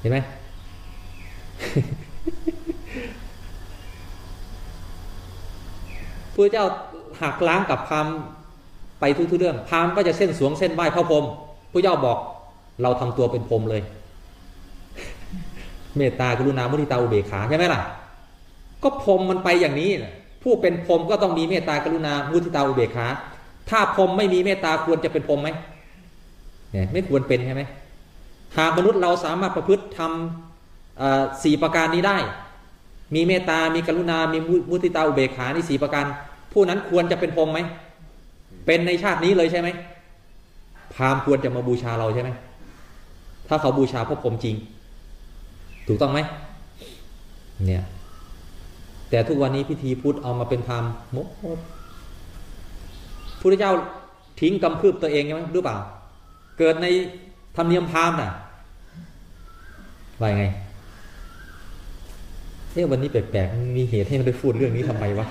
S1: เห็นไหม พระเจ้าหักล้างกับพราหมณ์ไปทุกๆเรื่องพราหมณ์ก็จะเส้นสวงเส้นไหว้พระพรหมพระเจ้าบอกเราทำตัวเป็นพรหมเลย เมตตากรุณามุทิตาอุเบกขาใช่ไหมล่ะ ก็พรหมมันไปอย่างนี้ผู้เป็นพรหมก็ต้องมีเมตตากรุณามุทิตาอุเบกขาถ้าพรหมไม่มีเมตตาควรจะเป็นพรหมไหมเนี่ยไม่ควรเป็นใช่ไหมหากมนุษย์เราสามารถประพฤติทำสี่ประการนี้ได้ มีเมตตา มีกรุณา มีมุทิตาอุเบกขานี่สี่ประการผู้นั้นควรจะเป็นพรหมไหม เป็นในชาตินี้เลยใช่ไหมพราหมณ์ควรจะมาบูชาเราใช่ไหม ถ้าเขาบูชาพระพรหมจริง ถูกต้องไหม เนี่ย แต่ทุกวันนี้พิธีพุทธเอามาเป็นพราหมณ์มดพุทธเจ้าทิ้งกำพืบตัวเองใช่ไหมหรือเปล่า เกิดในธรรมเนียมพราหมณ์น่ะว่าไง เอ๊ะวันนี้แปลกๆมีเหตุให้มันได้พูดเรื่องนี้ทำไมวะ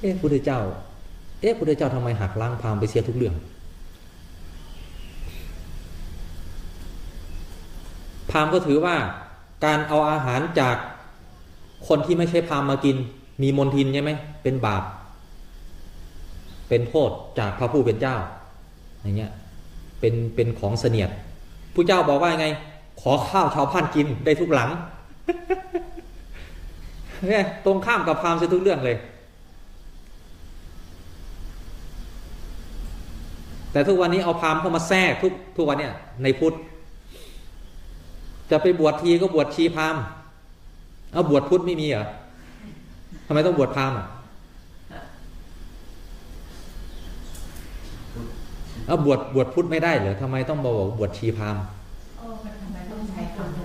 S1: เอ๊ะพุทธเจ้า เอ๊ะพุทธเจ้าทำไมหักล้างพราหมณ์ไปเสียทุกเรื่องพราหมณ์ก็ถือว่าการเอาอาหารจากคนที่ไม่ใช่พราหมณ์มากิน มีมนทินใช่ไหมเป็นบาป เป็นโทษจากพระผู้เป็นเจ้าอย่างเงี้ยเป็นเป็นของเสนียดผู้เจ้าบอกว่าไง ขอข้าวชาวพันกินได้ทุกหลังเนี่ยตรงข้ามกับพราหมณ์เสียทุกเรื่องเลย แต่ทุกวันนี้เอาพราหมณ์เข้ามาแทรกทุกทุกวันเนี่ยในพุทธจะไปบวชทีก็บวชชีพราหมณ์เอาบวชพุทธไม่มีเหรอทำไมต้องบวชพราหมณ์อะเอาบวชบวชพุทธไม่ได้เหรอทำไมต้องบอกว่าบวชชีพราหมณ์
S4: โอ้มันทำไมต้องใช้คำนี้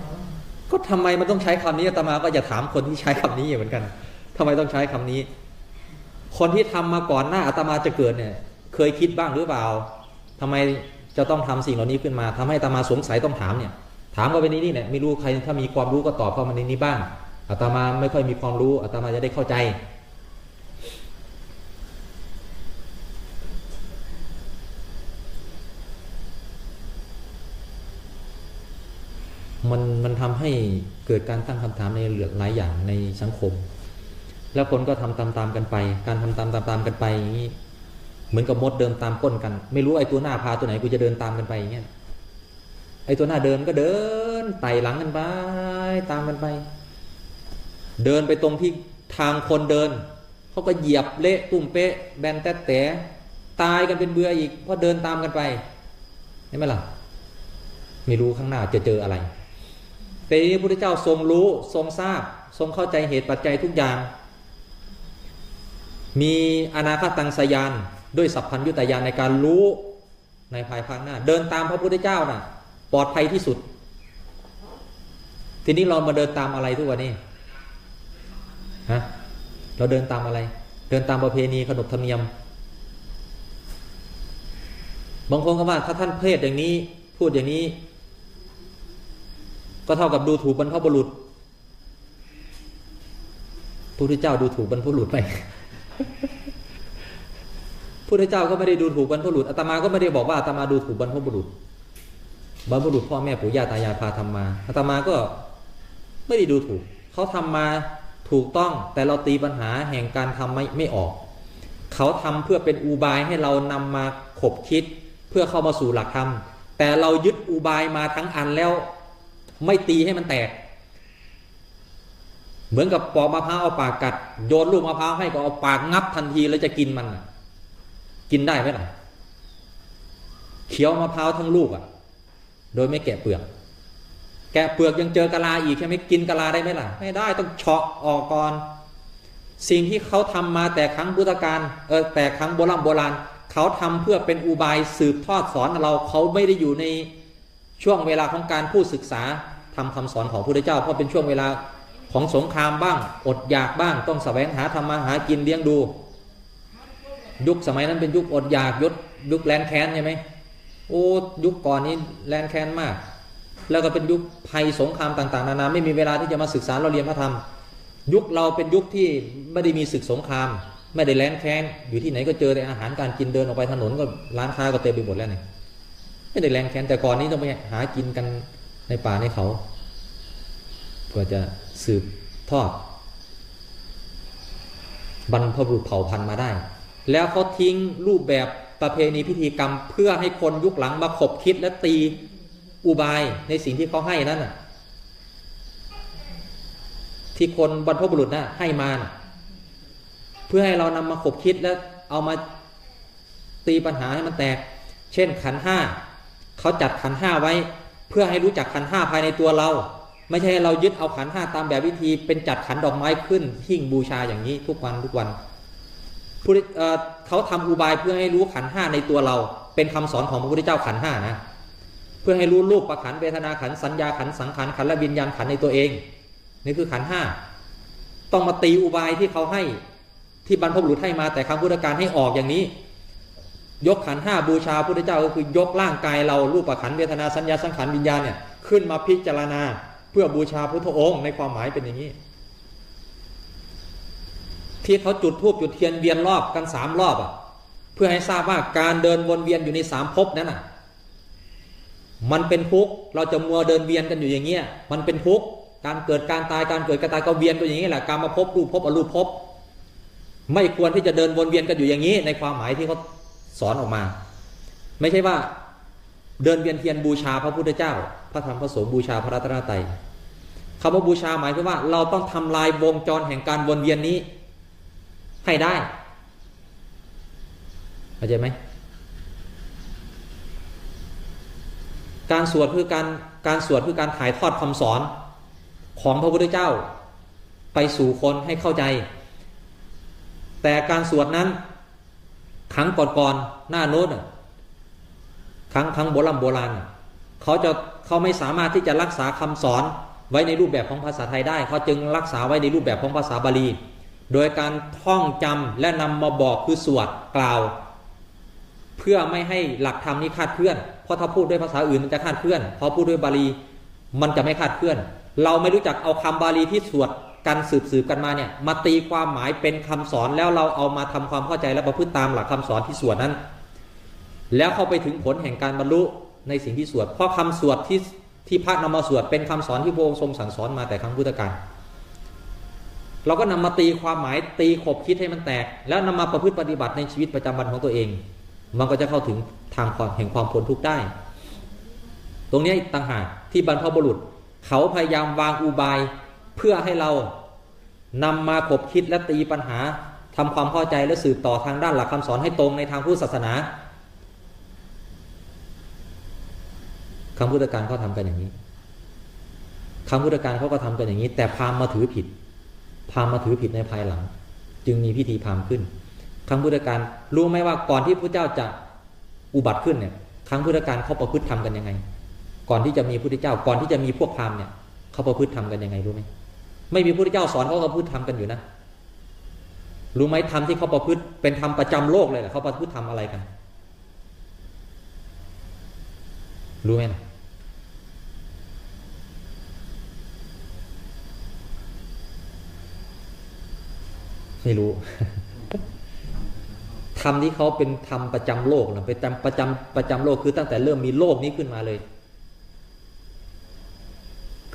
S1: ก็ทำไมมันต้องใช้คำนี้อาตมาก็จะถามคนที่ใช้คำนี้อยู่เหมือนกันทำไมต้องใช้คำนี้ คนที่ทำมาก่อนหน้าอาตมาจะเกิดเนี่ย เคยคิดบ้างหรือเปล่าทำไมจะต้องทำสิ่งเหล่านี้ขึ้นมาทำให้อาตมาสงสัยต้องถามเนี่ย ถามก็ไปนี้นี่เนี่ยไม่รู้ใครถ้ามีความรู้ก็ตอบเข้ามาในนี้บ้างอาตมาไม่ค่อยมีความรู้อาตมาจะได้เข้าใจ มันมันทำให้เกิดการตั้งคำถามในหลายอย่างในสังคม แล้วคนก็ทำตามๆกันไป การทำตามตามๆกันไปอย่างนี้เหมือนกับมดเดินตามก้นกัน ไม่รู้ไอ้ตัวหน้าพาตัวไหนกูจะเดินตามกันไปอย่างเงี้ยไอ้ตัวหน้าเดินก็เดินไต่หลังกันไปตามกันไป เดินไปตรงที่ทางคนเดินเขาก็เหยียบเละตุ่มเป๊ะแบนแต๊ะแต่ตายกันเป็นเบื่ออีกเพราะเดินตามกันไปเห็นไหมล่ะไม่รู้ข้างหน้าจะเจออะไร แต่นี้พระพุทธเจ้าทรงรู้ทรงทราบ ทรงเข้าใจเหตุปัจจัยทุกอย่าง มีอนาคตังสยานด้วยสัพพัญญุตยานในการรู้ในภายภาคหน้า เดินตามพระพุทธเจ้าน่ะ ปลอดภัยที่สุด ทีนี้เรามาเดินตามอะไรทุกวันนี้ฮะเราเดินตามอะไร เดินตามประเพณีขนบธรรมเนียม บางคนก็ว่าถ้าท่านเพศอย่างนี้พูดอย่างนี้ ก็เท่ากับดูถูกบรรพบุรุษพระพุทธเจ้าดูถูกบรรพบุรุษไปพระพุทธเจ้าก็ไม่ได้ดูถูกบรรพบุรุษอาตมาก็ไม่ได้บอกว่าอาตมาดูถูกบรรพบุรุษบรรพบุรุษพ่อแม่ปู่ย่าตายายพาทำมาอาตมาก็ไม่ได้ดูถูก เขาทำมาถูกต้องแต่เราตีปัญหาแห่งการทำไม่ไม่ออก เขาทำเพื่อเป็นอุบายให้เรานำมาขบคิด เพื่อเข้ามาสู่หลักธรรมแต่เรายึดอุบายมาทั้งอันแล้ว ไม่ตีให้มันแตก เหมือนกับปอกมะพร้าวเอาปากกัด โยนลูกมะพร้าวให้ก็เอาปากงับทันทีแล้วจะกินมันกินได้ไหมล่ะเคี้ยวมะพร้าวทั้งลูกอะ โดยไม่แกะเปลือก แกะเปลือกยังเจอกะลาอีกใช่ไหมกินกะลาได้ไหมล่ะ ไม่ได้ต้องเฉาะออกก่อน สิ่งที่เขาทำมาแต่ครั้งพุทธกาลเออแต่ครั้งโบราณโบราณเขาทำเพื่อเป็นอุบายสืบทอดสอนเราเขาไม่ได้อยู่ใน ช่วงเวลาของการพูดศึกษาทำคำสอนของพระพุทธเจ้า เพราะเป็นช่วงเวลาของสงครามบ้าง อดอยากบ้าง ต้องแสวงหาทำมาหากินเลี้ยงดู ยุคสมัยนั้นเป็นยุคอดอยากยุคยุคแลนแค้นใช่ไหมโอ้ยุคก่อนนี้แลนแค้นมาก แล้วก็เป็นยุคภัยสงครามต่าง ๆ นานาไม่มีเวลาที่จะมาศึกษาเราเรียนพระธรรม ยุคเราเป็นยุคที่ไม่ได้มีศึกสงคราม ไม่ได้แลนแค้นอยู่ที่ไหนก็เจอแต่อาหารการกินเดินออกไปถนนก็ร้านค้าก็เต็มไปหมดแล้วเนี่ย ไม่ได้แลนแค้นแต่ก่อนนี้ต้องไปหากินกันในป่าในเขาเพื่อจะสืบทอดบรรพบุรุษเผ่าพันธุ์มาได้ แล้วเขาทิ้งรูปแบบประเพณีพิธีกรรม เพื่อให้คนยุคหลังมาขบคิดและตีอุบายในสิ่งที่เขาให้นั่นน่ะ ที่คนบรรพบุรุษน่ะให้มานะเพื่อให้เรานำมาขบคิดแล้วเอามาตีปัญหาให้มันแตก เช่นขันห้า เขาจัดขันห้าไว้ เพื่อให้รู้จักขันห้าภายในตัวเรา ไม่ใช่ให้เรายึดเอาขันห้าตามแบบวิธีเป็นจัดขันดอกไม้ขึ้นหิ้งบูชาอย่างนี้ทุกวันทุกวันเขาทำอุบายเพื่อให้รู้ขันห้าในตัวเรา เป็นคำสอนของพระพุทธเจ้าขันห้านะ เพื่อให้รู้รูปประขันเวทนาขันสัญญาขันสังขารขันและวิญญาณขันในตัวเองนี่คือขันห้าต้องมาตีอุบายที่เขาให้ที่บรรพบุรุษให้มาแต่ครั้งพุทธการให้ออกอย่างนี้ ยกขันห้าบูชาพุทธเจ้าก็คือยกร่างกายเรารูปประขันเวทนาสัญญาสังขารวิญญาณเนี่ยขึ้นมาพิจารณาเพื่อบูชาพุทธองค์ในความหมายเป็นอย่างนี้ ที่เขาจุดธูปจุดเทียนเวียนรอบกันสามรอบอะเพื่อให้ทราบว่าการเดินวนเวียนอยู่ในสามภพนั้นอะมันเป็นทุกข์เราจะมัวเดินเวียนกันอยู่อย่างเงี้ยมันเป็นทุกข์การเกิดการตายการเกิดการตายก็เวียนกันอย่างนี้แหละการมาพบรูปพบอรูปพบ ไม่ควรที่จะเดินวนเวียนกันอยู่อย่างนี้ ในความหมายที่เขา สอนออกมา ไม่ใช่ว่าเดินเวียนเทียนบูชาพระพุทธเจ้า พระธรรมพระสงฆ์บูชาพระรัตนตรัยคำว่าบูชาหมายถึงว่า เราต้องทำลายวงจรแห่งการวนเวียนนี้ ให้ได้เข้าใจไหมการสวดคือการการสวดคือการถ่ายทอดคำสอนของพระพุทธเจ้า ไปสู่คนให้เข้าใจ แต่การสวดนั้น ครั้งก่อนๆหน้าโน้นน่ะครั้งครั้งโบราณโบราณเขาจะเขาไม่สามารถที่จะรักษาคำสอนไว้ในรูปแบบของภาษาไทยได้ เขาจึงรักษาไว้ในรูปแบบของภาษาบาลี โดยการท่องจำและนำมาบอกคือสวดกล่าว เพื่อไม่ให้หลักธรรมนี้คาดเคลื่อน เพราะถ้าพูดด้วยภาษาอื่นมันจะคาดเคลื่อนพอพูดด้วยบาลี มันจะไม่คาดเคลื่อน เราไม่รู้จักเอาคำบาลีที่สวด กันสืบสืบกันมาเนี่ยมาตีความหมายเป็นคำสอนแล้วเราเอามาทำความเข้าใจและประพฤติตามหลักคำสอนที่สวดนั้น แล้วเข้าไปถึงผลแห่งการบรรลุในสิ่งที่สวด เพราะคำสวดที่ที่พระนำมาสวดเป็นคำสอนที่พระองค์ทรงสั่งสอนมาแต่ครั้งพุทธกาลเราก็นำมาตีความหมายตีขบคิดให้มันแตก แล้วนำมาประพฤติปฏิบัติในชีวิตประจำวันของตัวเอง มันก็จะเข้าถึงทางความแห่งความพ้นทุกข์ได้ ตรงนี้ต่างหากที่บรรพบุรุษ เขาพยายามวางอุบาย เพื่อให้เรานำมาขบคิดและตีปัญหาทำความเข้าใจและสืบต่อทางด้านหลักคำสอนให้ตรงในทางพุทธศาสนาคำพุทธการเขาทำกันอย่างนี้คำพุทธการเขาก็ทำกันอย่างนี้ แต่พามมาถือผิด พามมาถือผิดในภายหลัง จึงมีพิธีพามขึ้นครั้งพุทธกาลรู้ไหมว่าก่อนที่พระเจ้าจะอุบัติขึ้นเนี่ยครั้งพุทธกาลเขาประพฤติทำกันยังไง ก่อนที่จะมีพระพุทธเจ้าก่อนที่จะมีพวกพามเนี่ยเขาประพฤติทำกันยังไงรู้ไหม ไม่มีพระพุทธเจ้าสอนเขาก็พฤติทำกันอยู่นะ รู้ไหมธรรมที่เขาประพฤติเป็นธรรมประจำโลกเลยแหละเขาประพฤติทำอะไรกัน รู้ไหมนะไม่รู้ธรรมที่เขาเป็นธรรมประจำโลกนะเป็นธรรมประจำประจำโลกคือตั้งแต่เริ่มมีโลกนี้ขึ้นมาเลย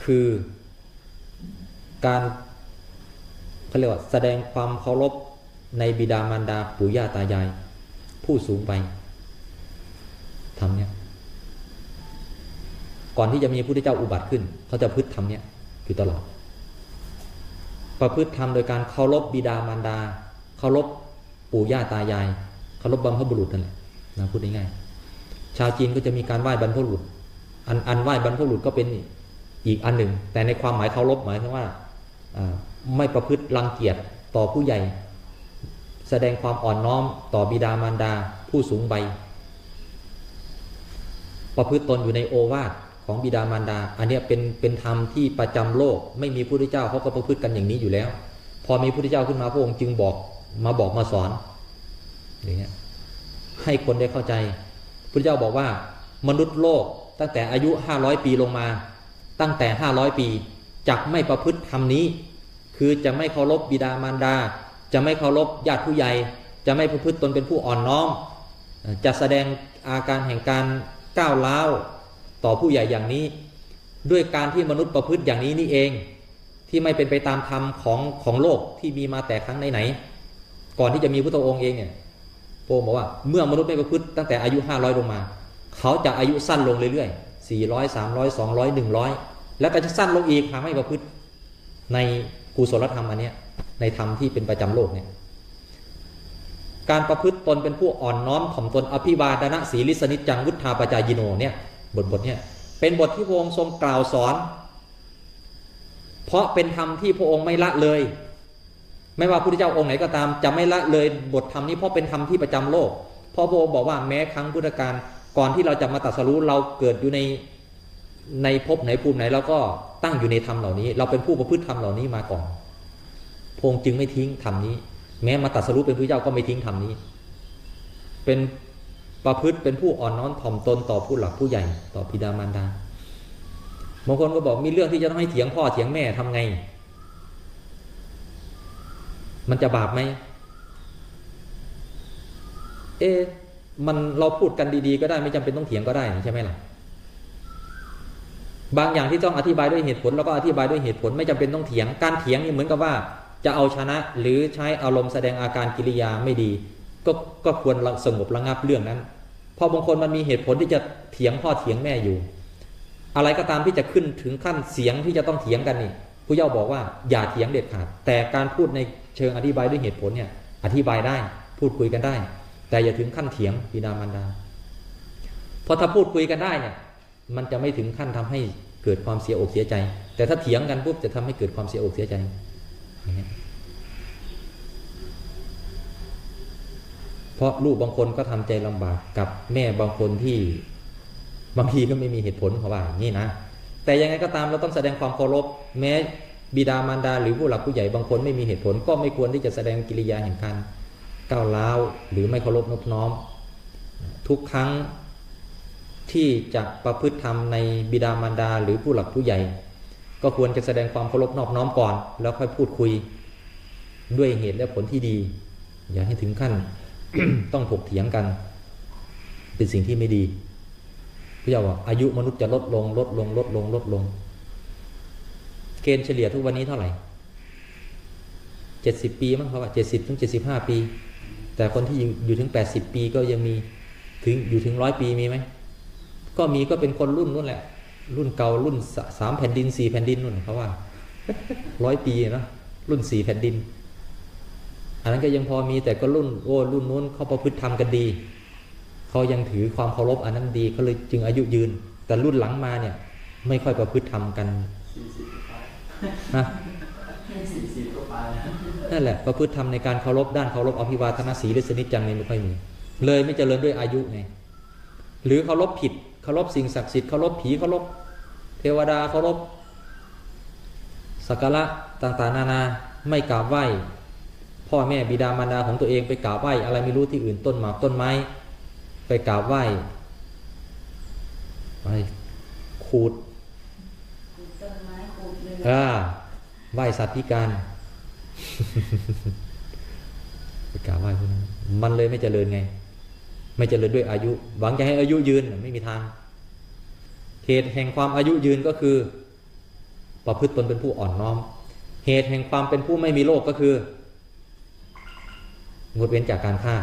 S1: คือ การเขาเรียกว่าแสดงความเคารพในบิดามารดาปู่ย่าตายาย ผู้สูงไปทำเนี่ยก่อนที่จะมีพระพุทธเจ้าอุบัติขึ้น เขาจะพึ่ทำเนี่ยอยู่ตลอด ประพฤติธรรมโดยการเคารพบิดามารดา เคารพปู่ย่าตายาย เคารพบรรพบุรุษนั่นแหละนะพูดง่ายๆชาวจีนก็จะมีการไหว้บรรพบุรุษ อันอันไหว้บรรพบุรุษก็เป็นอีกอันหนึ่ง แต่ในความหมายเคารพหมายถึงว่า ไม่ประพฤติรังเกียจต่อผู้ใหญ่ แสดงความอ่อนน้อมต่อบิดามารดาผู้สูงใบประพฤติตนอยู่ในโอวาทของบิดามารดา อันนี้เป็นเป็นธรรมที่ประจำโลก ไม่มีพระพุทธเจ้าเขาก็ประพฤติกันอย่างนี้อยู่แล้ว พอมีพระพุทธเจ้าขึ้นมาพระองค์จึงบอกมาบอกมาสอนอย่างเงี้ยให้คนได้เข้าใจพระเจ้าบอกว่ามนุษย์โลกตั้งแต่อายุห้าร้อยปีลงมา ตั้งแต่ห้าร้อยปี จะไม่ประพฤติธรรมนี้ คือจะไม่เคารพบิดามารดา จะไม่เคารพญาติผู้ใหญ่ จะไม่ประพฤติตนเป็นผู้อ่อนน้อมจะแสดงอาการแห่งการก้าวร้าวต่อผู้ใหญ่อย่างนี้ ด้วยการที่มนุษย์ประพฤติอย่างนี้นี่เอง ที่ไม่เป็นไปตามธรรมของของโลกที่มีมาแต่ครั้งไหนๆก่อนที่จะมีพระองค์เองเนี่ยโปบอกว่าเมื่อมนุษย์ไม่ประพฤติตั้งแต่อายุ500ลงมา เขาจะอายุสั้นลงเรื่อยๆ400 300 200 100 แล้วก็จะสั้นลงอีกหากไม่ประพฤติในกุศลธรรมอันเนี้ยในธรรมที่เป็นประจำโลกเนี่ยการประพฤติตนเป็นผู้อ่อนน้อมถ่อมตนอภิวาดนะสีลิสนิจจังวุฒาปจายโนเนี่ยบทบทเนี่ยเป็นบทที่พระองค์ทรงกล่าวสอน เพราะเป็นธรรมที่พระองค์ไม่ละเลย ไม่ว่าพระพุทธเจ้าองค์ไหนก็ตาม จะไม่ละเลยบทธรรมนี้เพราะเป็นธรรมที่ประจำโลกเพราะพระองค์บอกว่าแม้ครั้งพุทธกาลก่อนที่เราจะมาตรัสรู้เราเกิดอยู่ใน ในภพไหนภูมิไหนเราก็ตั้งอยู่ในธรรมเหล่านี้ เราเป็นผู้ประพฤติธรรมเหล่านี้มาก่อนพงค์จึงไม่ทิ้งธรรมนี้ แม้มาตรัสรู้เป็นพระเจ้าก็ไม่ทิ้งธรรมนี้ เป็นประพฤติเป็นผู้อ่อนน้อมถ่อมตนต่อผู้หลักผู้ใหญ่ต่อพิดามารดาบางคนก็บอกมีเรื่องที่จะต้องให้เถียงพ่อเถียงแม่ทำไง มันจะบาปไหมเอ๊ะมันเราพูดกันดีๆ ก็ได้ไม่จำเป็นต้องเถียงก็ได้นี่ใช่ไหมล่ะ บางอย่างที่ต้องอธิบายด้วยเหตุผลเราก็อธิบายด้วยเหตุผลไม่จำเป็นต้องเถียง การเถียงนี่เหมือนกับว่า จะเอาชนะหรือใช้อารมณ์แสดงอาการกิริยาไม่ดี ก็ก็ควรสงบระงับเรื่องนั้นเพอบางคนมันมีเหตุผลที่จะเถียงพ่อเถียงแม่อยู่ อะไรก็ตามที่จะขึ้นถึงขั้นเสียงที่จะต้องเถียงกันนี่ผู้เย่าบอกว่าอย่าเถียงเด็ดขาด แต่การพูดในเชิงอธิบายด้วยเหตุผลเนี่ยอธิบายได้พูดคุยกันได้ แต่อย่าถึงขั้นเถียงบิดามารดาเพราะถ้าพูดคุยกันได้เนี่ย มันจะไม่ถึงขั้นทำให้เกิดความเสียอกเสียใจ แต่ถ้าเถียงกันปุ๊บจะทำให้เกิดความเสียอกเสียใจเพราะลูกบางคนก็ทำใจลำบากกับแม่บางคนที่บางทีก็ไม่มีเหตุผลเขาว่าอย่างนี้นะ แต่ยังไงก็ตามเราต้องแสดงความเคารพแม้บิดามารดาหรือผู้หลักผู้ใหญ่บางคนไม่มีเหตุผล ก็ไม่ควรที่จะแสดงกิริยาแห่งการก้าวร้าวหรือไม่เคารพนอบน้อม ทุกครั้ง ที่จะประพฤติธรรมในบิดามารดาหรือผู้หลักผู้ใหญ่ ก็ควรจะแสดงความเคารพนอบน้อมก่อน แล้วค่อยพูดคุยด้วยเหตุและผลที่ดี อย่าให้ถึงขั้นต้องถกเถียงกัน เป็นสิ่งที่ไม่ดีพระเจ้าว่าอายุมนุษย์จะลดลงลดลงลดลงลดลง เกณฑ์เฉลี่ยทุกวันนี้เท่าไหร่เจ็ดสิบปีมั้งครับว่าเจ็ดสิบถึงเจ็ดสิบห้าปี แต่คนที่อยู่ถึงแปดสิบปีก็ยังมีถึงอยู่ถึงร้อยปีมีไหม ก็มีก็เป็นคนรุ่นนู่นแหละ รุ่นเก่ารุ่นสามแผ่นดินสี่แผ่นดินนู่นเขาว่าร้อยปีนะรุ่นสี่แผ่นดิน อันนั้นก็ยังพอมีแต่ก็รุ่นโอ้รุ่นนู้นเขาประพฤติทำกันดีเขายังถือความเคารพอันนั้นดีเขาเลยจึงอายุยืน แต่รุ่นหลังมาเนี่ย ไม่ค่อยประพฤติทำกัน
S2: สี่สิบก็ไป
S1: นะ
S2: สี่สิบก็ไปนะ
S1: นั่นแหละประพฤติธรรมในการเคารพด้านเคารพอภิวาทนาสีหรือสนิจจังเนี่ยไม่ค่อยมี เลยไม่เจริญด้วยอายุไงหรือเคารพผิด เคารพสิ่งศักดิ์สิทธิ์เคารพผีเคารพเทวดาเคารพสักการะต่างๆ นานาไม่กราบไหว้พ่อแม่บิดามารดาของตัวเองไปกราบไหว้อะไรไม่รู้ที่อื่นต้นหมากต้นไม้ ไปกราบไหว้ไปขูด
S4: ต้นไม้ปลูกเลย
S1: อ่าไหว้สัตว์พิการไปกราบไหว้พวกนั้นมันเลยไม่เจริญไง ไม่เจริญด้วยอายุ หวังจะให้อายุยืนไม่มีทางเหตุแห่งความอายุยืนก็คือ ประพฤติตนเป็นผู้อ่อนน้อม เหตุแห่งความเป็นผู้ไม่มีโรคก็คืองดเว้นจากการฆ่า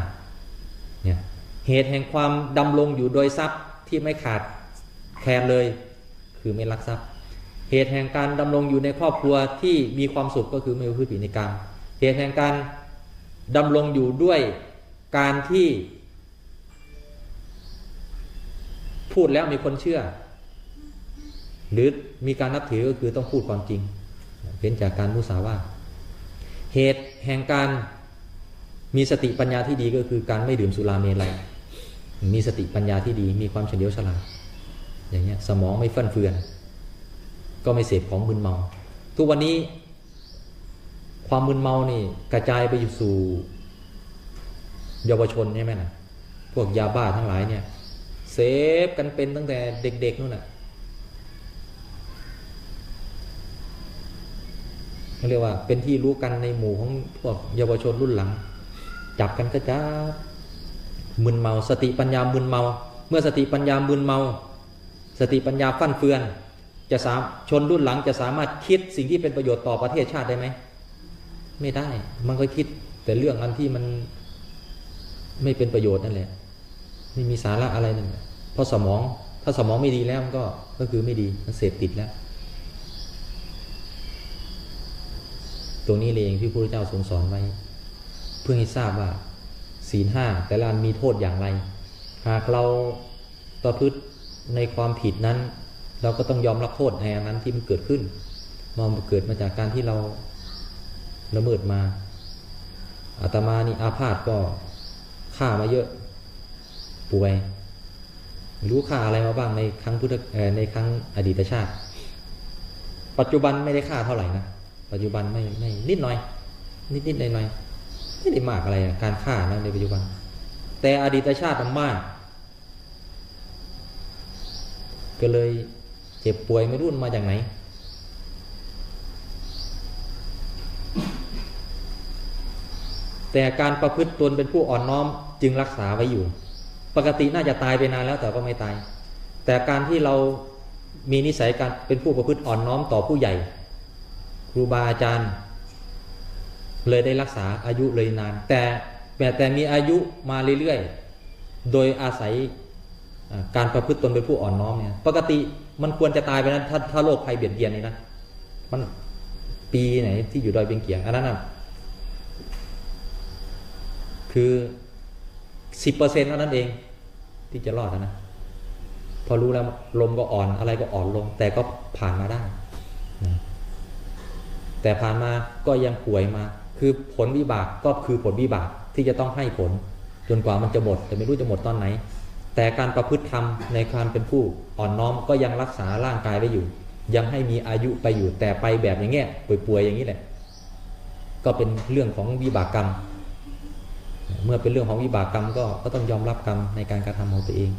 S1: เนี่ยเหตุแห่งความดำรงอยู่โดยทรัพย์ที่ไม่ขาดแคลนเลย คือไม่ลักทรัพย์ เหตุแห่งการดำรงอยู่ในครอบครัวที่มีความสุขก็คือไม่พฤติผิดในกรรมเหตุแห่งการดำรงอยู่ด้วยการที่ พูดแล้วมีคนเชื่อ หรือมีการนับถือก็คือต้องพูดความจริงเว้นจากการมุสาวาทเหตุแห่งการมีสติปัญญาที่ดีก็คือการไม่ดื่มสุราเมลัยมีสติปัญญาที่ดี มีความเฉลียวฉลาดอย่างเงี้ยสมองไม่ฟั่นเฟือน ก็ไม่เสพของมึนเมา ทุกวันนี้ ความมึนเมานี่กระจายไปอยู่สู่ เยาวชนใช่ไหมนะพวกยาบ้าทั้งหลายเนี่ย เสพกันเป็นตั้งแต่เด็กๆนู่นน่ะเขาเรียกว่า เป็นที่รู้กันในหมู่ของพวกเยาวชนรุ่นหลัง จับกันก็จ้ามึนเมา สติปัญญามึนเมา เมื่อสติปัญญามึนเมา สติปัญญาฟั่นเฟือน จะสามชนรุ่นหลังจะสามารถคิดสิ่งที่เป็นประโยชน์ต่อประเทศชาติได้ไหมไม่ได้ มันก็คิดแต่เรื่องอันที่มันไม่เป็นประโยชน์นั่นแหละ ไม่มีสาระอะไรนั่นเพราะสมอง ถ้าสมองไม่ดีแล้วมันก็ก็คือไม่ดีมันเสพติดแล้ว ตรงนี้เลยเองที่พระพุทธเจ้าทรงสอนไว้ เพื่อให้ทราบว่าศีลห้าแต่ละมีโทษอย่างไร หากเราประพฤติในความผิดนั้น เราก็ต้องยอมรับโทษในอันนั้นที่มันเกิดขึ้นมันเกิดมาจากการที่เราละเมิดมาอาตมานี่อาพาธก็ฆ่ามาเยอะ ป่วย รู้ฆ่าอะไรมาบ้างในครั้งพุทธในครั้งอดีตชาติ ปัจจุบันไม่ได้ฆ่าเท่าไหร่นะปัจจุบันไม่ไม่นิดหน่อย นิดนิดหน่อยหน่อยไม่ได้มากอะไรอะการฆ่านะในปัจจุบัน แต่อดีตชาติมันมาก ก็เลยเจ็บป่วยไม่รู้มาจากไหนแต่การประพฤติตนเป็นผู้อ่อนน้อมจึงรักษาไว้อยู่ ปกติน่าจะตายไปนานแล้วแต่ก็ไม่ตาย แต่การที่เรามีนิสัยการเป็นผู้ประพฤติอ่อนน้อมต่อผู้ใหญ่ ครูบาอาจารย์ เลยได้รักษาอายุเลยนาน แต่แต่แต่มีอายุมาเรื่อยๆ โดยอาศัยการประพฤติตนเป็นผู้อ่อนน้อมเนี่ยปกติมันควรจะตายไปนั้นถ้าถ้าโรคภัยเบียดเบียนนี่นะมันปีไหนที่อยู่ดอยเบียงเกียงอันนั้นนะคือสิบเปอร์เซ็นต์เท่านั้นเอง ที่จะรอดนะพอรู้แล้วลมก็อ่อนอะไรก็อ่อนลง แต่ก็ผ่านมาได้นะแต่ผ่านมาก็ยังป่วยมา คือผลวิบากก็คือผลวิบากที่จะต้องให้ผล จนกว่ามันจะหมดแต่ไม่รู้จะหมดตอนไหน แต่การประพฤติธรรมในการเป็นผู้อ่อนน้อมก็ยังรักษาร่างกายไว้อยู่ ยังให้มีอายุไปอยู่แต่ไปแบบอย่างเงี้ยป่วยๆอย่างนี้แหละ ก็เป็นเรื่องของวิบากกรรม เมื่อเป็นเรื่องของวิบากกรรมก็ก็ต้องยอมรับกรรมในการกระทำของตัวเอง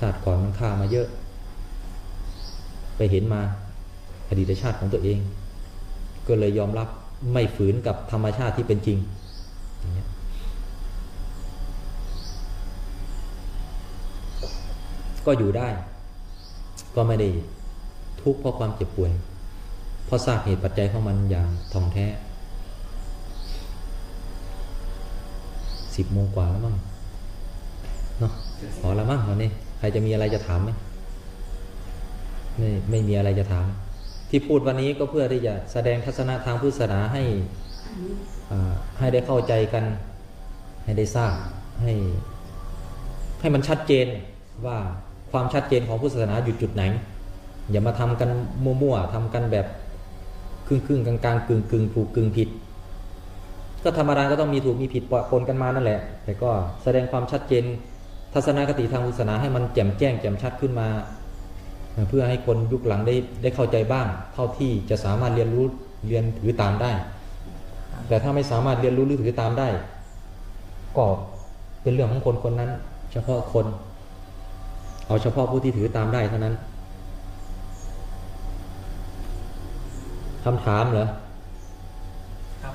S1: ชาติก่อนมันฆ่ามาเยอะ ไปเห็นมาอดีตชาติของตัวเอง ก็เลยยอมรับไม่ฝืนกับธรรมชาติที่เป็นจริง ก็อยู่ได้ ก็ไม่ได้ทุกข์เพราะความเจ็บป่วย เพราะทราบเหตุปัจจัยของมันอย่างท่องแท้ สิบโมงกว่าแล้วมั้งเนาะพอแล้วมั้งวันนี้ ใครจะมีอะไรจะถามไหมไม่ไม่มีอะไรจะถาม ที่พูดวันนี้ก็เพื่อที่จะแสดงทัศนะทางพุทธศาสนาให้อ่าให้ได้เข้าใจกัน ให้ได้ทราบให้ให้มันชัดเจนว่าความชัดเจนของพุทธศาสนาอยู่จุดไหน อย่ามาทำกันมั่วๆทำกันแบบครึ่งครึ่งกลางกลางๆกึ่งกึ่งถูกกึ่งผิด ก็ธรรมดาก็ต้องมีถูกมีผิดปนกันมานั่นแหละ แต่ก็แสดงความชัดเจน ทัศนคติทางศาสนาให้มันแจ่มแจ้งแจ่มชัดขึ้นมา เพื่อให้คนยุคหลังได้ได้เข้าใจบ้าง เท่าที่จะสามารถเรียนรู้เรียนถือตามได้ แต่ถ้าไม่สามารถเรียนรู้หรือถือตามได้ ก็เป็นเรื่องของคนคนนั้น เฉพาะคน เอาเฉพาะผู้ที่ถือตามได้เท่านั้นคำถามเหรอ
S2: ครับ
S1: อ่า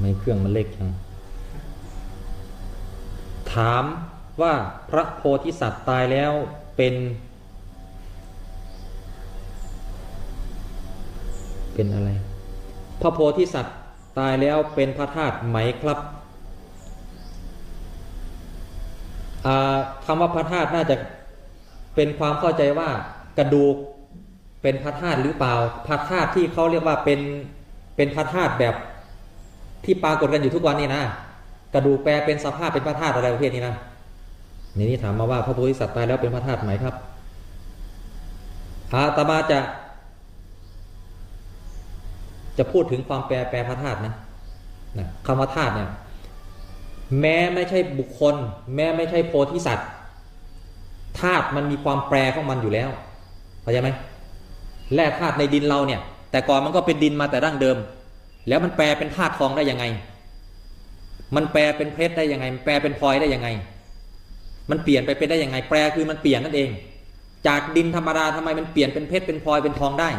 S1: ไม่เครื่องมันเล็กจัง ถามว่าพระโพธิสัตว์ตายแล้วเป็น เป็นอะไร พระโพธิสัตว์ตายแล้วเป็นพระธาตุไหมครับคำว่าพระธาตุน่าจะเป็นความเข้าใจว่ากระดูก เป็นพระธาตุหรือเปล่า พระธาตุที่เขาเรียกว่าเป็นเป็นพระธาตุแบบที่ปรากฏกันอยู่ทุกวันนี้นะกระดูกแปลเป็นสภาพเป็นพระธาตุอะไรประเภทนี้นะนี่นี่ถามมาว่าพระโพธิสัตว์ตายแล้วเป็นพระธาตุไหมครับอาตมาจะ จะพูดถึงความแปลแปลพระธาตุนะนะคำว่าธาตุเนี่ย แม้ไม่ใช่บุคคล แม้ไม่ใช่โพธิสัตว์ธาตุมันมีความแปรของมันอยู่แล้วเข้าใจไหม แร่ธาตุในดินเราเนี่ย แต่ก่อนมันก็เป็นดินมาแต่ดั้งเดิม แล้วมันแปลเป็นธาตุทองได้ยังไง มันแปลเป็นเพชรได้ยังไงมันแปลเป็นพลอยได้ยังไง มันเปลี่ยนไปเป็นได้ยังไง แปลคือมันเปลี่ยนนั่นเอง จากดินธรรมดาทำไมมันเปลี่ยนเป็นเพชรเป็นพลอยเป็นทองได้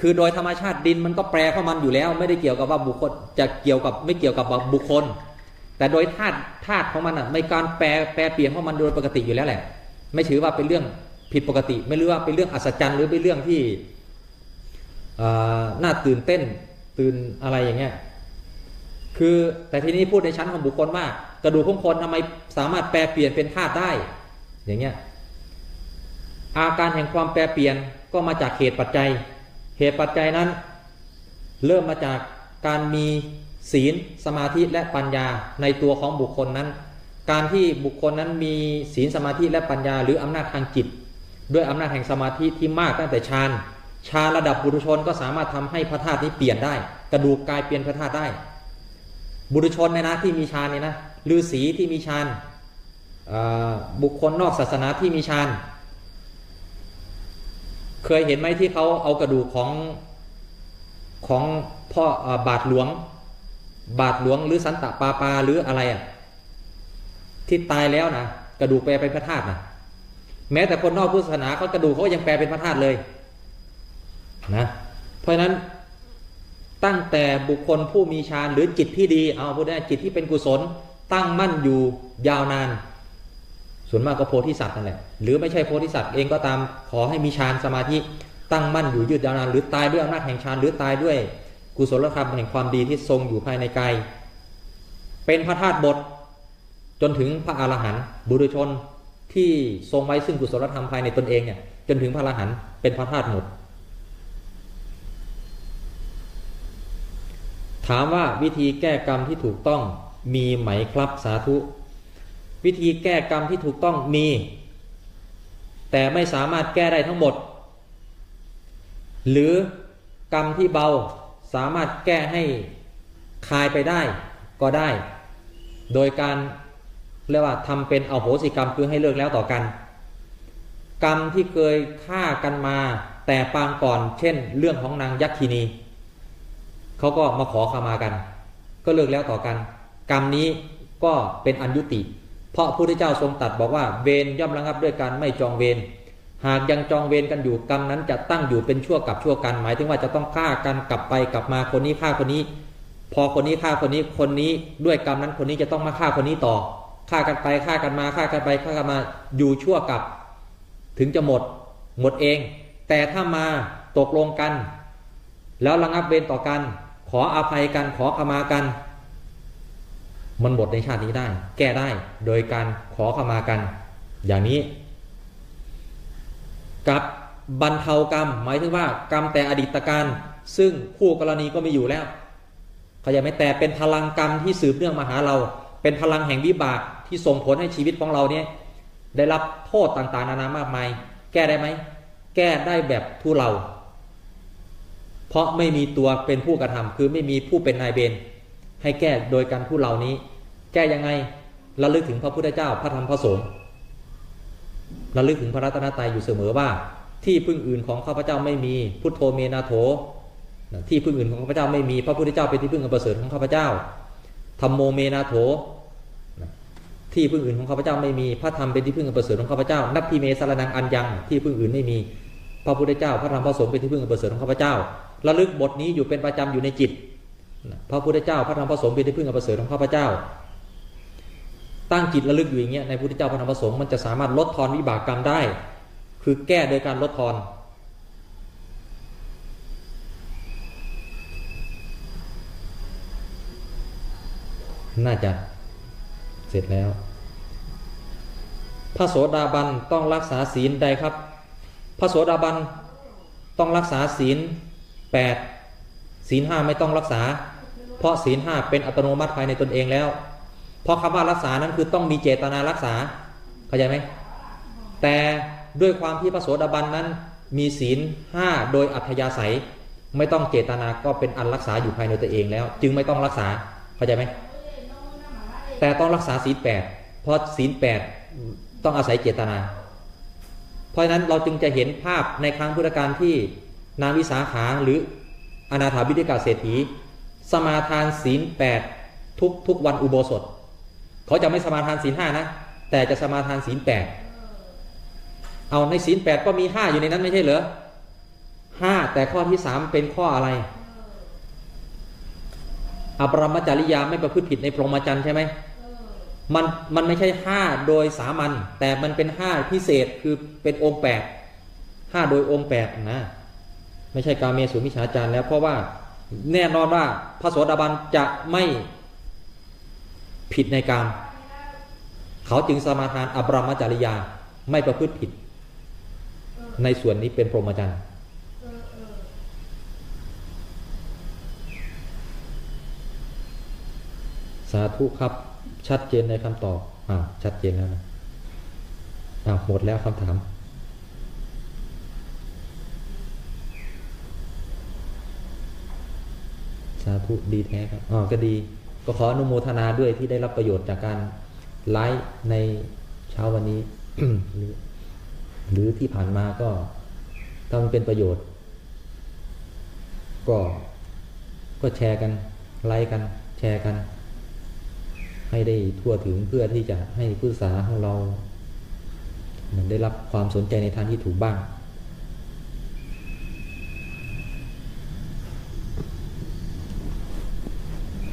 S1: คือโดยธรรมชาติดินมันก็แปรเข้ามันอยู่แล้ว ไม่ได้เกี่ยวกับว่าบุคคลจะเกี่ยวกับไม่เกี่ยวกับบุคคล แต่โดยธาตุธาตุของมันอะไม่การแปรแปรเปลี่ยนของมันโดยปกติอยู่แล้วแหละ ไม่ถือว่าเป็นเรื่อง ผิดปกติไม่รู้ว่าเป็นเรื่องอัศจรรย์หรือเป็นเรื่องที่น่าตื่นเต้นตื่นอะไรอย่างเงี้ยคือแต่ทีนี้พูดในชั้นของบุคคลว่ากระดูกของคนทำไมสามารถแปลเปลี่ยนเป็นธาตุได้ อย่างเงี้ยอาการแห่งความแปรเปลี่ยนก็มาจากเหตุปัจจัย เหตุปัจจัยนั้น เริ่มมาจากการมีศีลสมาธิและปัญญาในตัวของบุคคลนั้น การที่บุคคลนั้นมีศีลสมาธิและปัญญา หรืออำนาจทางจิต ด้วยอำนาจแห่งสมาธิที่มากตั้งแต่ฌานฌานระดับบุรุชนก็สามารถทำให้พระธาตุนี้เปลี่ยนได้ กระดูกกลายเปลี่ยนพระธาตุได้ บุรุชนเนี่ยนะที่มีฌานเนี่ยนะฤาษีที่มีฌานบุคคลนอกศาสนาที่มีฌานเคยเห็นไหมที่เขาเอากระดูกของของพ่ออบาทหลวง บาทหลวงหรือสันตะปาปาหรืออะไรอะที่ตายแล้วนะกระดูกแปเป็นพระธาตุนะ แม้แต่คนนอกพุทธศาสนาเขากระดูกเขายังแปลเป็นพระธาตุเลยนะเพราะฉะนั้นตั้งแต่บุคคลผู้มีฌานหรือจิตที่ดีเอาพูดได้จิตที่เป็นกุศล ตั้งมั่นอยู่ยาวนาน ส่วนมากก็โพธิสัตว์นั่นแหละหรือไม่ใช่โพธิสัตว์เองก็ตามขอให้มีฌานสมาธิตั้งมั่นอยู่ยืดยาวนาน หรือตายด้วยอำนาจแห่งฌานหรือตายด้วย กุศลธรรมแห่งความดีที่ทรงอยู่ภายในกายเป็นพระธาตุบท จนถึงพระอรหันต์บุรุชน ที่ทรงไว้ซึ่งกุศลธรรมภายในตนเองเนี่ยจนถึงพระอรหันต์เป็นพระธาตุหมด ถามว่าวิธีแก้กรรมที่ถูกต้องมีไหมครับสาธุ วิธีแก้กรรมที่ถูกต้องมี แต่ไม่สามารถแก้ได้ทั้งหมด หรือกรรมที่เบาสามารถแก้ให้คลายไปได้ก็ได้ โดยการ เรียกว่าทำเป็นเอาโหสิกรรมคือให้เลิกแล้วต่อกัน กรรมที่เคยฆ่ากันมา แต่ปางก่อนเช่น เรื่องของนางยักษินีเขาก็มาขอขมากัน ก็เลิกแล้วต่อกัน กรรมนี้ก็เป็นอันยุติ เพราะพระพุทธเจ้าทรงตรัสบอกว่าเวรย่อมระงับด้วยการไม่จองเวรหากยังจองเวรกันอยู่กรรมนั้นจะตั้งอยู่เป็นชั่วกับชั่วกัน หมายถึงว่าจะต้องฆ่ากันกลับไปกลับมาคนนี้ฆ่าคนนี้ พอคนนี้ฆ่าคนนี้คนนี้ด้วยกรรมนั้นคนนี้จะต้องมาฆ่าคนนี้ต่อ ฆ่ากันไปฆ่ากันมาฆ่ากันไปฆ่ากันมาอยู่ชั่วกับ ถึงจะหมด หมดเอง แต่ถ้ามาตกลงกัน แล้วระงับเวรต่อกัน ขออภัยกันขอขมากัน มันหมดในชาตินี้ได้ แก้ได้โดยการขอขมากัน อย่างนี้ กับบรรเทากรรม หมายถึงว่ากรรมแต่อดีตการซึ่งคู่กรณีก็ไม่อยู่แล้วเขาใจไหมแต่เป็นพลังกรรมที่สืบเนื่องมาหาเรา เป็นพลังแห่งวิบากที่ส่งผลให้ชีวิตของเราเนี่ยได้รับโทษต่างๆ นานามากมาย แก้ได้ไหม แก้ได้แบบทุเรา เพราะไม่มีตัวเป็นผู้กระทำคือไม่มีผู้เป็นนายเบน ให้แก้โดยการทุเรานี้ แก้ยังไงระลึกถึงพระพุทธเจ้าพระธรรมพระสงฆ์ระลึกถึงพระรัตนตรัยอยู่เสมอว่า ที่พึ่งอื่นของข้าพเจ้าไม่มีพุทโธเมนาโถที่พึ่งอื่นของข้าพเจ้าไม่มีพระพุทธเจ้าเป็นที่พึ่งอันประเสริฐของข้าพเจ้า ธรรมโมเมนาโถที่พึ่งอื่นของข้าพเจ้าไม่มีพระธรรมเป็นที่พึ่งอันประเสริฐของข้าพเจ้านับพีเมสารนังอันยังที่พึ่งอื่นไม่มีพระพุทธเจ้า พระธรรมพระสงฆ์เป็นที่พึ่งอันประเสริฐของข้าพเจ้าระลึกบทนี้อยู่เป็นประจำอยู่ในจิต พระพุทธเจ้า พระธรรมพระสงฆ์เป็นที่พึ่งอันประเสริฐของข้าพเจ้า ตั้งจิตระลึกอยู่อย่างเงี้ยในพุทธเจ้าพระธรรมพระสงฆ์มันจะสามารถลดทอนวิบากกรรมได้ คือแก้โดยการลดทอน น่าจะเสร็จแล้ว พระโสดาบันต้องรักษาศีลใดครับ พระโสดาบันต้องรักษาศีลแปดศีลห้าไม่ต้องรักษา เพราะศีลห้าเป็นอัตโนมัติภายในตนเองแล้ว เพราะคำว่ารักษานั้นคือต้องมีเจตนารักษาเข้าใจไหมแต่ด้วยความที่พระโสดาบันนั้นมีศีลห้าโดยอัธยาศัย ไม่ต้องเจตนาก็เป็นอันรักษาอยู่ภายในตัวเองแล้ว จึงไม่ต้องรักษาเข้าใจไหม แต่ต้องรักษาศีลแปดเพราะศีลแปดต้องอาศัยเจตนา เพราะฉะนั้นเราจึงจะเห็นภาพในครั้งพุทธกาลที่นางวิสาขาหรืออนาถาบิฎกาเศรษฐี สมาทานศีลแปดทุกทุกวันอุโบสถ เขาจะไม่สมาทานศีลห้านะ แต่จะสมาทานศีลแปดเอาในศีลแปดก็มีห้าอยู่ในนั้นไม่ใช่เหรอห้าแต่ข้อที่สามเป็นข้ออะไรอปรมจริยาไม่ประพฤติผิดในพรหมจรรย์ใช่ไหม มันมันไม่ใช่ห้าโดยสามัญแต่มันเป็นห้าพิเศษคือเป็นองค์แปดห้าโดยองค์แปดนะ ไม่ใช่กาเมสุมิชาจารแล้ว เพราะว่าแน่นอนว่าพระโสดาบันจะไม่ผิดในกามเขาจึงสมาทานอบรมจริยาไม่ประพฤติผิด ในส่วนนี้เป็นพรหมจรรย์สาธุครับ ชัดเจนในคำตอบอ่าวชัดเจนแล้วนะอ้าวหมดแล้วคำถาม สาธุดีแท้ครับอ๋อก็ดี ก็ขออนุโมทนาด้วยที่ได้รับประโยชน์จากการไลฟ์ในเช้าวันนี้หรือหรือที่ผ่านมาก็ถ้ามันเป็นประโยชน์ ก็ก็แชร์กัน ไลค์กัน แชร์กัน ให้ได้ทั่วถึงเพื่อที่จะให้ผู้ศึกษาของเราเหมือนได้รับความสนใจในทางที่ถูกบ้าง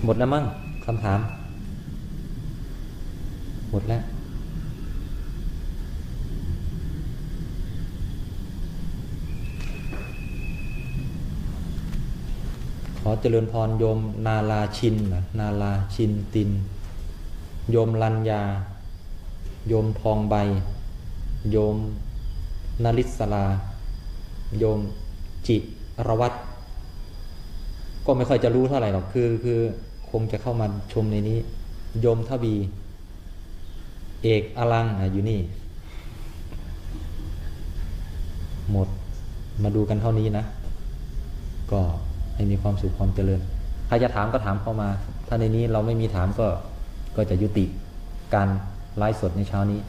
S1: หมดแล้วมั้งคำถาม หมดแล้วขอเจริญพรโยมนาลาชินนะนาลาชินติน โยมลัญญา โยมทองใบ โยมนลิศลา โยมจิรวัตรก็ไม่ค่อยจะรู้เท่าไหร่หรอก คือคือคงจะเข้ามาชมในนี้ โยมทบี เอกอลังอะอยู่นี่ หมดมาดูกันเท่านี้นะ ก็ให้มีความสุขความเจริญ ใครจะถามก็ถามเข้ามา ถ้าในนี้เราไม่มีถามก็ ก็จะยุติการไลฟ์สดในเช้านี้